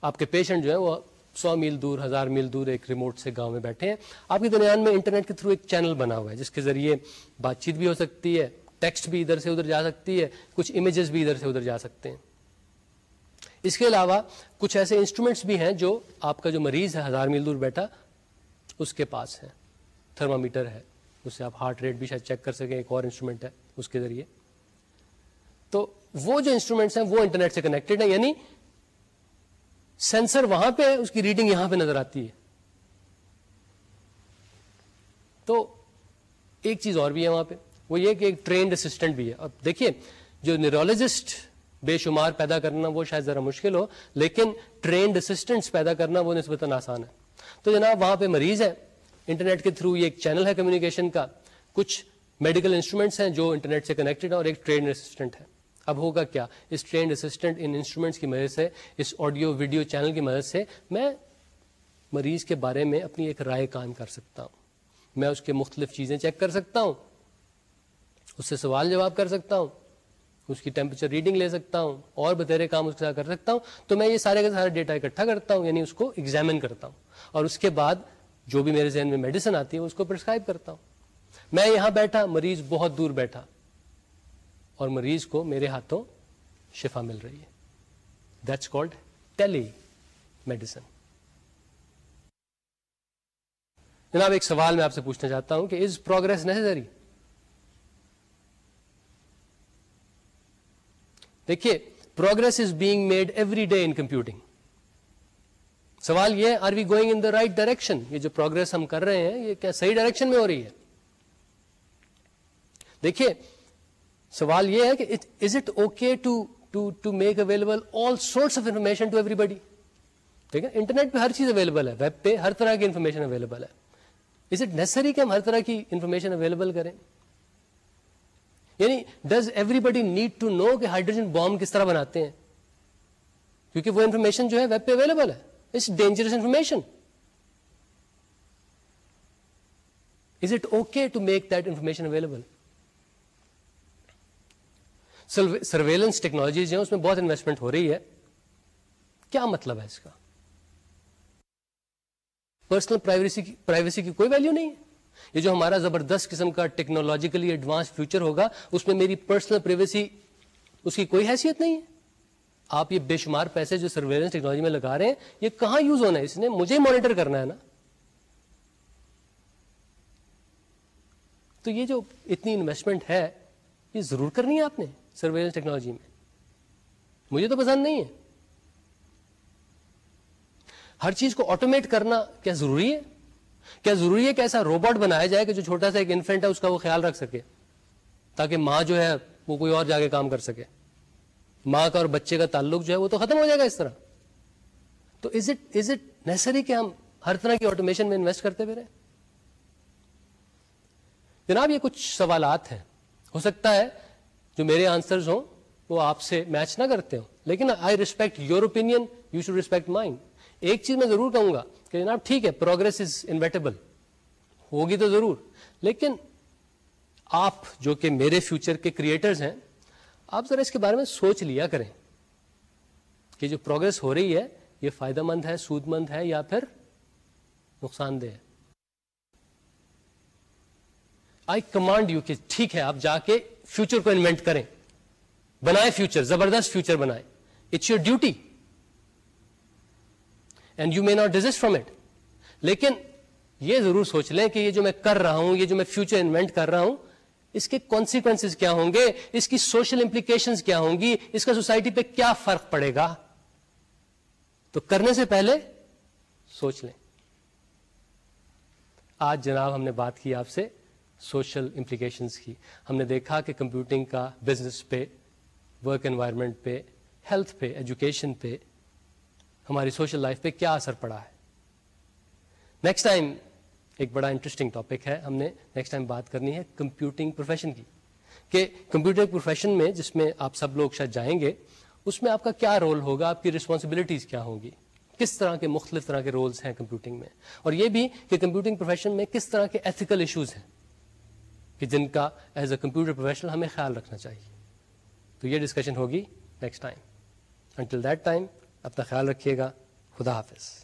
Speaker 1: آپ کے پیشنٹ جو ہیں وہ سو میل دور، ہزار میل دور ایک ریموٹ سے گاؤں میں بیٹھے ہیں۔ آپ کے درمیان میں انٹرنیٹ کے تھرو ایک چینل بنا ہوا ہے، جس کے ذریعے بات چیت بھی ہو سکتی ہے ٹیکسٹ بھی ادھر سے ادھر جا سکتی ہے، کچھ امیجز بھی ادھر سے ادھر جا سکتے ہیں۔ اس کے علاوہ کچھ ایسے انسٹرومینٹس بھی ہیں جو آپ کا جو مریض ہے، ہزار میل دور بیٹھا، اس کے پاس ہے۔ تھرما میٹر ہے، اس سے آپ ہارٹ ریٹ بھی شاید چیک کر سکیں، ایک اور انسٹرومنٹ ہے اس کے ذریعے۔ تو وہ جو انسٹرومینٹس ہیں، وہ انٹرنیٹ سے کنیکٹڈ ہیں یعنی سینسر وہاں پہ اس کی ریڈنگ یہاں پہ نظر آتی ہے۔ تو ایک چیز اور بھی ہے وہاں پہ۔ وہ یہ کہ ایک ٹرینڈ اسسٹنٹ بھی ہے۔ اب دیکھیے، جو نیورولوجسٹ بے شمار پیدا کرنا وہ شاید ذرا مشکل ہو، لیکن ٹرینڈ اسسٹنٹس پیدا کرنا وہ نسبتاً آسان ہے۔ تو جناب، وہاں پہ مریض ہے۔ انٹرنیٹ کے تھرو یہ ایک چینل ہے کمیونیکیشن کا۔ کچھ میڈیکل انسٹرومینٹس ہیں جو انٹرنیٹ سے کنیکٹڈ ہیں اور ایک ٹرینڈ اسسٹنٹ ہے۔ اب ہوگا کیا؟ اس ٹرینڈ اسسٹنٹ ان انسٹرومینٹس کی مدد سے، اس آڈیو ویڈیو چینل کی مدد سے میں مریض کے بارے میں اپنی ایک رائے قائم کر سکتا ہوں۔ میں اس کے مختلف چیزیں چیک کر سکتا ہوں۔ اس سے سوال جواب کر سکتا ہوں، اس کی ٹیمپریچر ریڈنگ لے سکتا ہوں، اور بتیرے کام اس کے ساتھ کر سکتا ہوں۔ تو میں یہ سارے کا سارا ڈیٹا اکٹھا کرتا ہوں یعنی اس کو ایگزامن کرتا ہوں۔ اور اس کے بعد جو بھی میرے ذہن میں میڈیسن آتی ہے، اس کو پرسکرائب کرتا ہوں۔ میں یہاں بیٹھا، مریض بہت دور بیٹھا۔ اور مریض کو میرے ہاتھوں شفا مل رہی ہے۔ دیٹس کالڈ ٹیلی میڈیسن جناب، ایک سوال میں آپ سے پوچھنا چاہتا ہوں کہ از پروگرس نیسری دیکھیے progress is being made every day in computing سوال یہ are we going in the right direction یہ جو پروگرس ہم کر رہے ہیں، یہ کیا صحیح ڈائریکشن میں ہو رہی ہے؟ دیکھیے، سوال یہ ہے کہ is it okay to to to make available all source of information to everybody ٹھیک ہے انٹرنیٹ پہ ہر چیز اویلیبل ہے ویب پہ ہر طرح کی انفارمیشن اویلیبل ہے۔ از اٹ نیسری کہ ہم ہر طرح کی انفارمیشن اویلیبل کریں؟ یعنی does everybody need to know کہ ہائیڈروجن بام کس طرح بناتے ہیں؟ کیونکہ وہ انفارمیشن جو ہے ویب پہ اویلیبل ہے۔ It's dangerous information is it okay to make that information available surveillance technologies ہیں اس میں بہت انویسٹمنٹ ہو رہی ہے۔ کیا مطلب ہے اس کا؟ پرسنل پرائیویسی کی کوئی ویلو نہیں ہے۔ یہ جو ہمارا زبردست قسم کا ٹیکنالوجیکلی ایڈوانس فیوچر ہوگا، اس میں میری پرسنل پرائیویسی اس کی کوئی حیثیت نہیں ہے۔ آپ یہ بے شمار پیسے جو سرویلنس ٹیکنالوجی میں لگا رہے ہیں، یہ کہاں یوز ہونا ہے؟ اس نے مجھے مانیٹر کرنا ہے نا۔ تو یہ جو اتنی انویسٹمنٹ ہے، یہ ضرور کرنی ہے آپ نے سرویلنس ٹیکنالوجی میں۔ مجھے تو پسند نہیں ہے۔ ہر چیز کو آٹومیٹ کرنا کیا ضروری ہے؟ کیا ضروری ہے کہ ایسا روبوٹ بنایا جائے کہ جو چھوٹا سا ایک انفینٹ ہے اس کا وہ خیال رکھ سکے؟ تاکہ ماں جو ہے وہ کوئی اور جا کے کام کر سکے۔ ماں کا اور بچے کا تعلق جو ہے وہ تو ختم ہو جائے گا اس طرح۔ تو is it is it necessary کہ ہم ہر طرح کی آٹومیشن میں انویسٹ کرتے ہوئے جناب، یہ کچھ سوالات ہیں۔ ہو سکتا ہے جو میرے آنسرز ہوں وہ آپ سے میچ نہ کرتے ہوں، لیکن I respect your opinion you should respect mind ایک چیز میں ضرور کہوں گا کہ جناب ٹھیک ہے پروگرس از انویٹیبل ہوگی تو ضرور، لیکن آپ جو کہ میرے فیوچر کے کریٹرز ہیں، آپ ذرا اس کے بارے میں سوچ لیا کریں کہ جو پروگرس ہو رہی ہے، یہ فائدہ مند ہے، سود مند ہے یا پھر نقصان دہ ہے؟ آئی کمانڈ یو کہ ٹھیک ہے، آپ جا کے فیوچر کو انوینٹ کریں بنائے فیوچر زبردست فیوچر بنائے it's your duty and you may not desist from it لیکن یہ ضرور سوچ لیں کہ یہ جو میں کر رہا ہوں، یہ جو میں فیوچر انوینٹ کر رہا ہوں، اس کے کانسیکوینس کیا ہوں گے؟ اس کی سوشل امپلیکیشن کیا ہوں گی؟ اس کا سوسائٹی پہ کیا فرق پڑے گا؟ تو کرنے سے پہلے سوچ لیں۔ آج جناب ہم نے بات کی آپ سے سوشل امپلیکیشنس کی۔ ہم نے دیکھا کہ کمپیوٹنگ کا بزنس پہ ورک انوائرمنٹ پہ ہیلتھ پہ ایجوکیشن پہ ہماری سوشل لائف پہ کیا اثر پڑا ہے۔ نیکسٹ ٹائم ایک بڑا انٹرسٹنگ ٹاپک ہے، ہم نے نیکسٹ ٹائم بات کرنی ہے کمپیوٹنگ پروفیشن کی۔ کہ کمپیوٹر پروفیشن میں جس میں آپ سب لوگ شاید جائیں گے، اس میں آپ کا کیا رول ہوگا؟ آپ کی رسپانسبلٹیز کیا ہوں گی؟ کس طرح کے مختلف طرح کے رولز ہیں کمپیوٹنگ میں؟ اور یہ بھی کہ کمپیوٹنگ پروفیشن میں کس طرح کے ایتھیکل ایشوز ہیں۔ کہ جن کا ایز اے کمپیوٹر پروفیشنل ہمیں خیال رکھنا چاہیے۔ تو یہ ڈسکشن ہوگی next time until that time اپنا خیال رکھیے گا۔ خدا حافظ۔